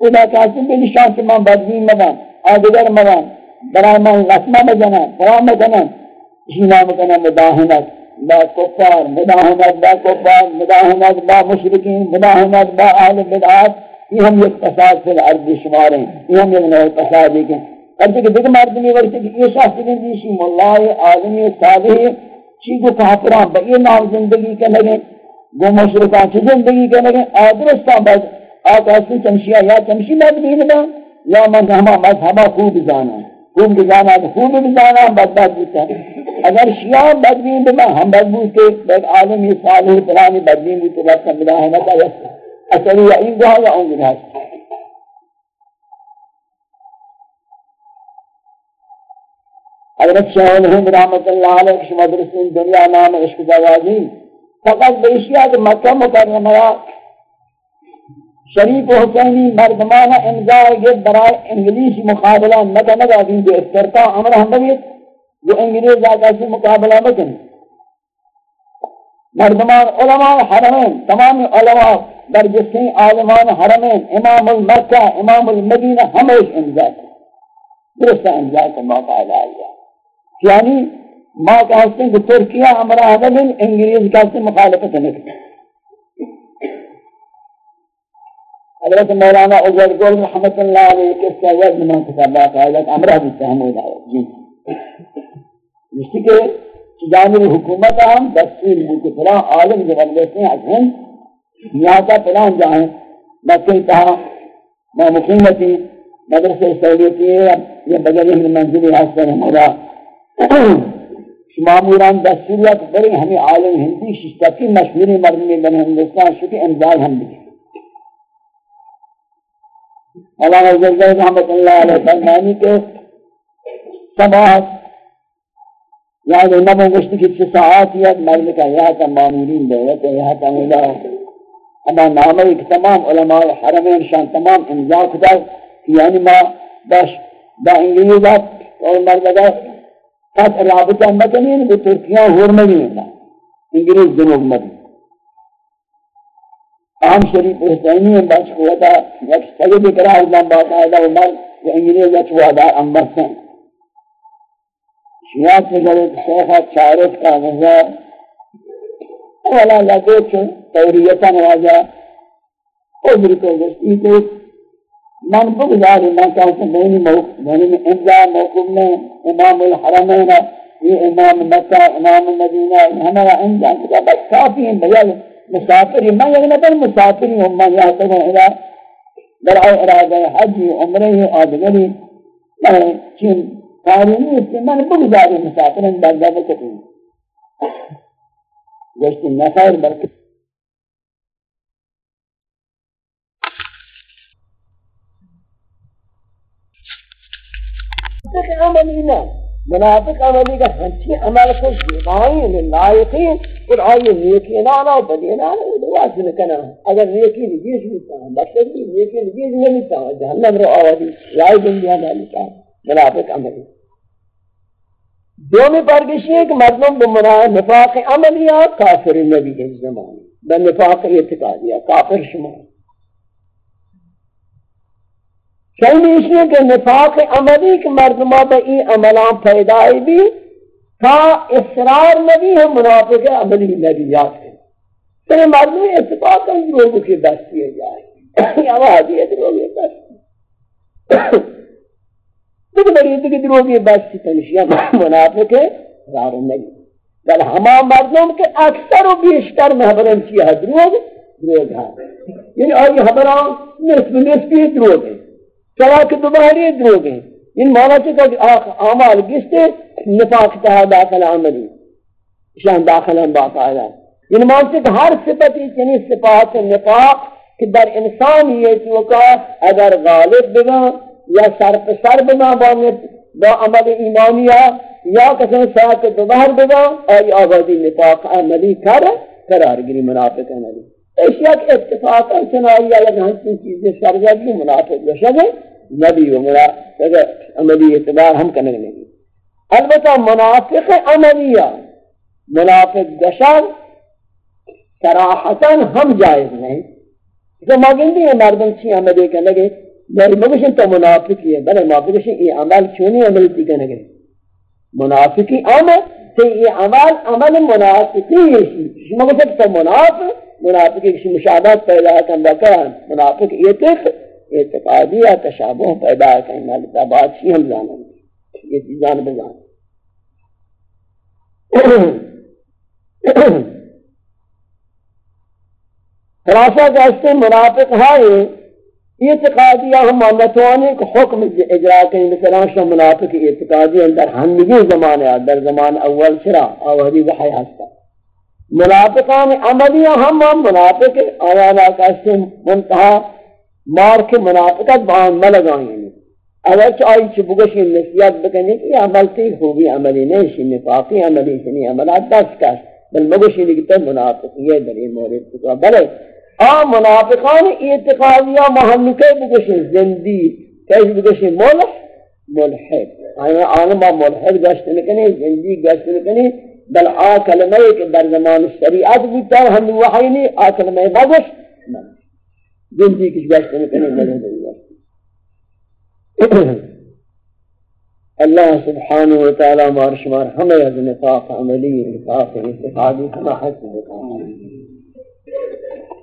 او دا کسی بلشان که من بدبین مدن آدگر مدن برای من غسمه بزنن برای مکنن جینا مکنن مداهنت با کفار مداهنت با کفار مداهنت با مشرکین مداهنت با اهل بدعات. یہ ہم ایک فساد فی الارض شمار ہیں. یہ ہم ایک نوع فساد ہے کہ دیکھ مردمی ورسی کہ یہ شخص دن دیشی مولای عالمی صالح چیزو کافران. با یہ نام زندگی کے لگے، وہ مشرکان چی زندگی کے لگے. آدرستان بس، آقا اسی چمشیہ یا چمشی مدبین با یا من ہما مذہبہ خوب جانا خوب جانا تو خوب جانا بدباد بودتا اگر شیعہ بدبین با ہم بدبود کے بیت عالمی صالح پرانی بدبین بودتا لکتا مداہنہ کا یسا اصلی یا این گوها یا اون گوها حضرت شاہ الہند رحمت اللہ علیہ کش مدرسین دنیا نام عشق دوازی فقط بیشیا کہ مکہ مکرمہ۔ شریف حسینی مردمانہ امضاء گئے برای انگلیس مقابلہ نکا نکا دین جو استرکا عمر حمدیت جو انگلیس آقا سے مقابلہ مکنی مردمان علماء حرمین، تمام علماء در جسیں عالمان حرمین، امام المکہ، امام المدینہ ہمیش امضاء درست امضاء کا موقع علیہ یعنی ما کہتے ہیں کہ ترکیہ امرہ حمل انگریز کہتے ہیں مخالفت نکتے حضرت مولانا عزر گول محمد اللہ علیہ کے سیاد من کتابات آئیت امرہ بیتے ہم ہوئی دعوت جی جس کے جانب حکومت ہم دستور بلکہ فلاں عالم جب لیتے ہیں از ہند یہاں کا فلان جائیں مکہ کہا میں مقیمتی مدرسہ سہولیتی ہے یہ بغیر منزلی حاصل ہمارا معموران دستوریات بڑی ہمیں عالم ہندی ششتہ کی مشہوری مردمی بن ہندوستان ہاں، شکی امداد ہم بھی مولانا زلزل رحمت اللہ علیہ فرمانی کے سباحت یعنی نبو گشتی کی چھ ساعت یا مرد کا یہاں تا معمولین دولت ہے یہاں تا مولا اما نامی کہ تمام علماء حرمین شان تمام امضاء خدا یعنی ما باش با انگلیزات اور مردگا خاص رابطہ مکنین، وہ ترکیاں ہورمنی ہیں انگریز جنوب مدی عام شریف حسینی ہیں بچ قوتا یک سید اقرار دن باقاعدہ عمر کہ انگریز اچوادار امبر سن شیعات سے جلے شیخہ چارف کا نظر اولا لگے چھو توریتا نواجہ عذر کو گشتی کو من بگزاری من کہتا مینی موقف مینی امضاء موقف میں امام الحرمین یہ امام مکہ امام مدینہ ہمارا امضاء کتا بس کافی ہیں بجال مسافری میں یعنی مطلب یک نبر مسافری ہوں من یہاں تک ہوں برعو ارادہ حجی عمرہی آدگری میں چین قانونی اس سے من بگزاری مسافرین بردہ بکتی گشتی نخیر برکت۔ منافق عملی نہ منافق عملی کا ہنچی عمل کو زیبائیں یعنی لائقین اور آئی نیکی نانا و بدی نانا دواز نکنا اگر نیکی نجیش بیتا ہوں بخشت بھی نیکی نجیش نمیتا ہوں جہنم رو آوازی لائی دنیا نالیتا منافق عملی دومی پرگشی ہے کہ مردم بمناہ نفاق عملی یا کافر نبی کے زمانے۔ بنفاق اعتقادیہ، کافر شمار۔ شاید اس لیے کہ نفاق عملی کے مردمہ با ای عملان پیدائی بھی تا اصرار نبی ہے، منافق عملی نبیات ہے۔ تو مردمی اتفاق ان لوگوں کی دستی ہے جائے یا وہ حدیت لوگوں کی دستی دیکھ بڑی دیکھ دروگی کی دستی تنشیہ منافق ہے رار نبی بل ہما مردم کے اکثر و بیشتر محبرن چیہ دروگ دروگ ہے یعنی آئی حبران نصف نصفی دروگ ہے سوا کہ دوباری دروگ ہیں ان مانا چکا کہ آمال گستے نفاق تہا داخل عملی۔ شان داخل ہم باقاعدہ ان مانا چکا ہر صفتی چنی صفات نفاق کہ در انسان یہ چوکا اگر غالب بنا یا سر پر سر بنا بانت با عمل ایمانیہ یا کسان ساتھ دوبار بنا، آئی آبادی نفاق عملی کر قرار گری منافق عملی۔ اشیاء کے اتفاق چنائی یا ہنسی چیزیں سرگردی منافق بشد نبی و منافق عملی اعتبار ہم کرنے لگی البتہ منافق عملیہ، منافق بشد صراحتا ہم جائز نہیں۔ تو ما ہے، مردم چی عمل دے کہ لگے میری مگشن تو منافقی ہے بلے ما یہ عمل چونی عمل دی کہ لگے منافقی عمل، تو یہ عمل عمل منافقی ہے۔ شما گشن تو منافق، منافقی کسی مشابہت پیدا کن بکران منافق یہ تک اعتقادی یا تشابہ پیدا کن مالتا بات چی ہم جانا یہ چیزان بجانا خلاصہ کہتے منافق ہے اعتقادی ہم مانتوانے کو حکم اجرا کریں مثلا شو منافق، اعتقادی اندر ہنگی زمانے در زمان اول شرا اوہدی وحی ہستا منافقان عملی ہم ہم منافق آیانا کہتے منتہا مار کے منافقت بہان ملگائیں اگر چاہیے چھ بگشی نسیت بکنی کہ عمل تی خوبی عملی نہیں، شی نفاقی عملی شنی عملات دست کش بل مگشی لگتا منافق یہ در یہ مورد کو بلے۔ آ منافقان اعتقادیہ محمکے بگشی زندی کیس بگشی ملح، ملحد۔ آیا آنا ملحد گشت نکنی، زندی گشت نکنی۔ بل آ کلمہ کہ در زمان شریعت بودتا ہم وحی نہیں، آ کلمہ بگش زندی کش گشت نکنی ملحد گشت اللہ سبحانہ وتعالی مارشمار ہمیں از نفاق عملی نفاق اتحادی ہمیں حسن بکانا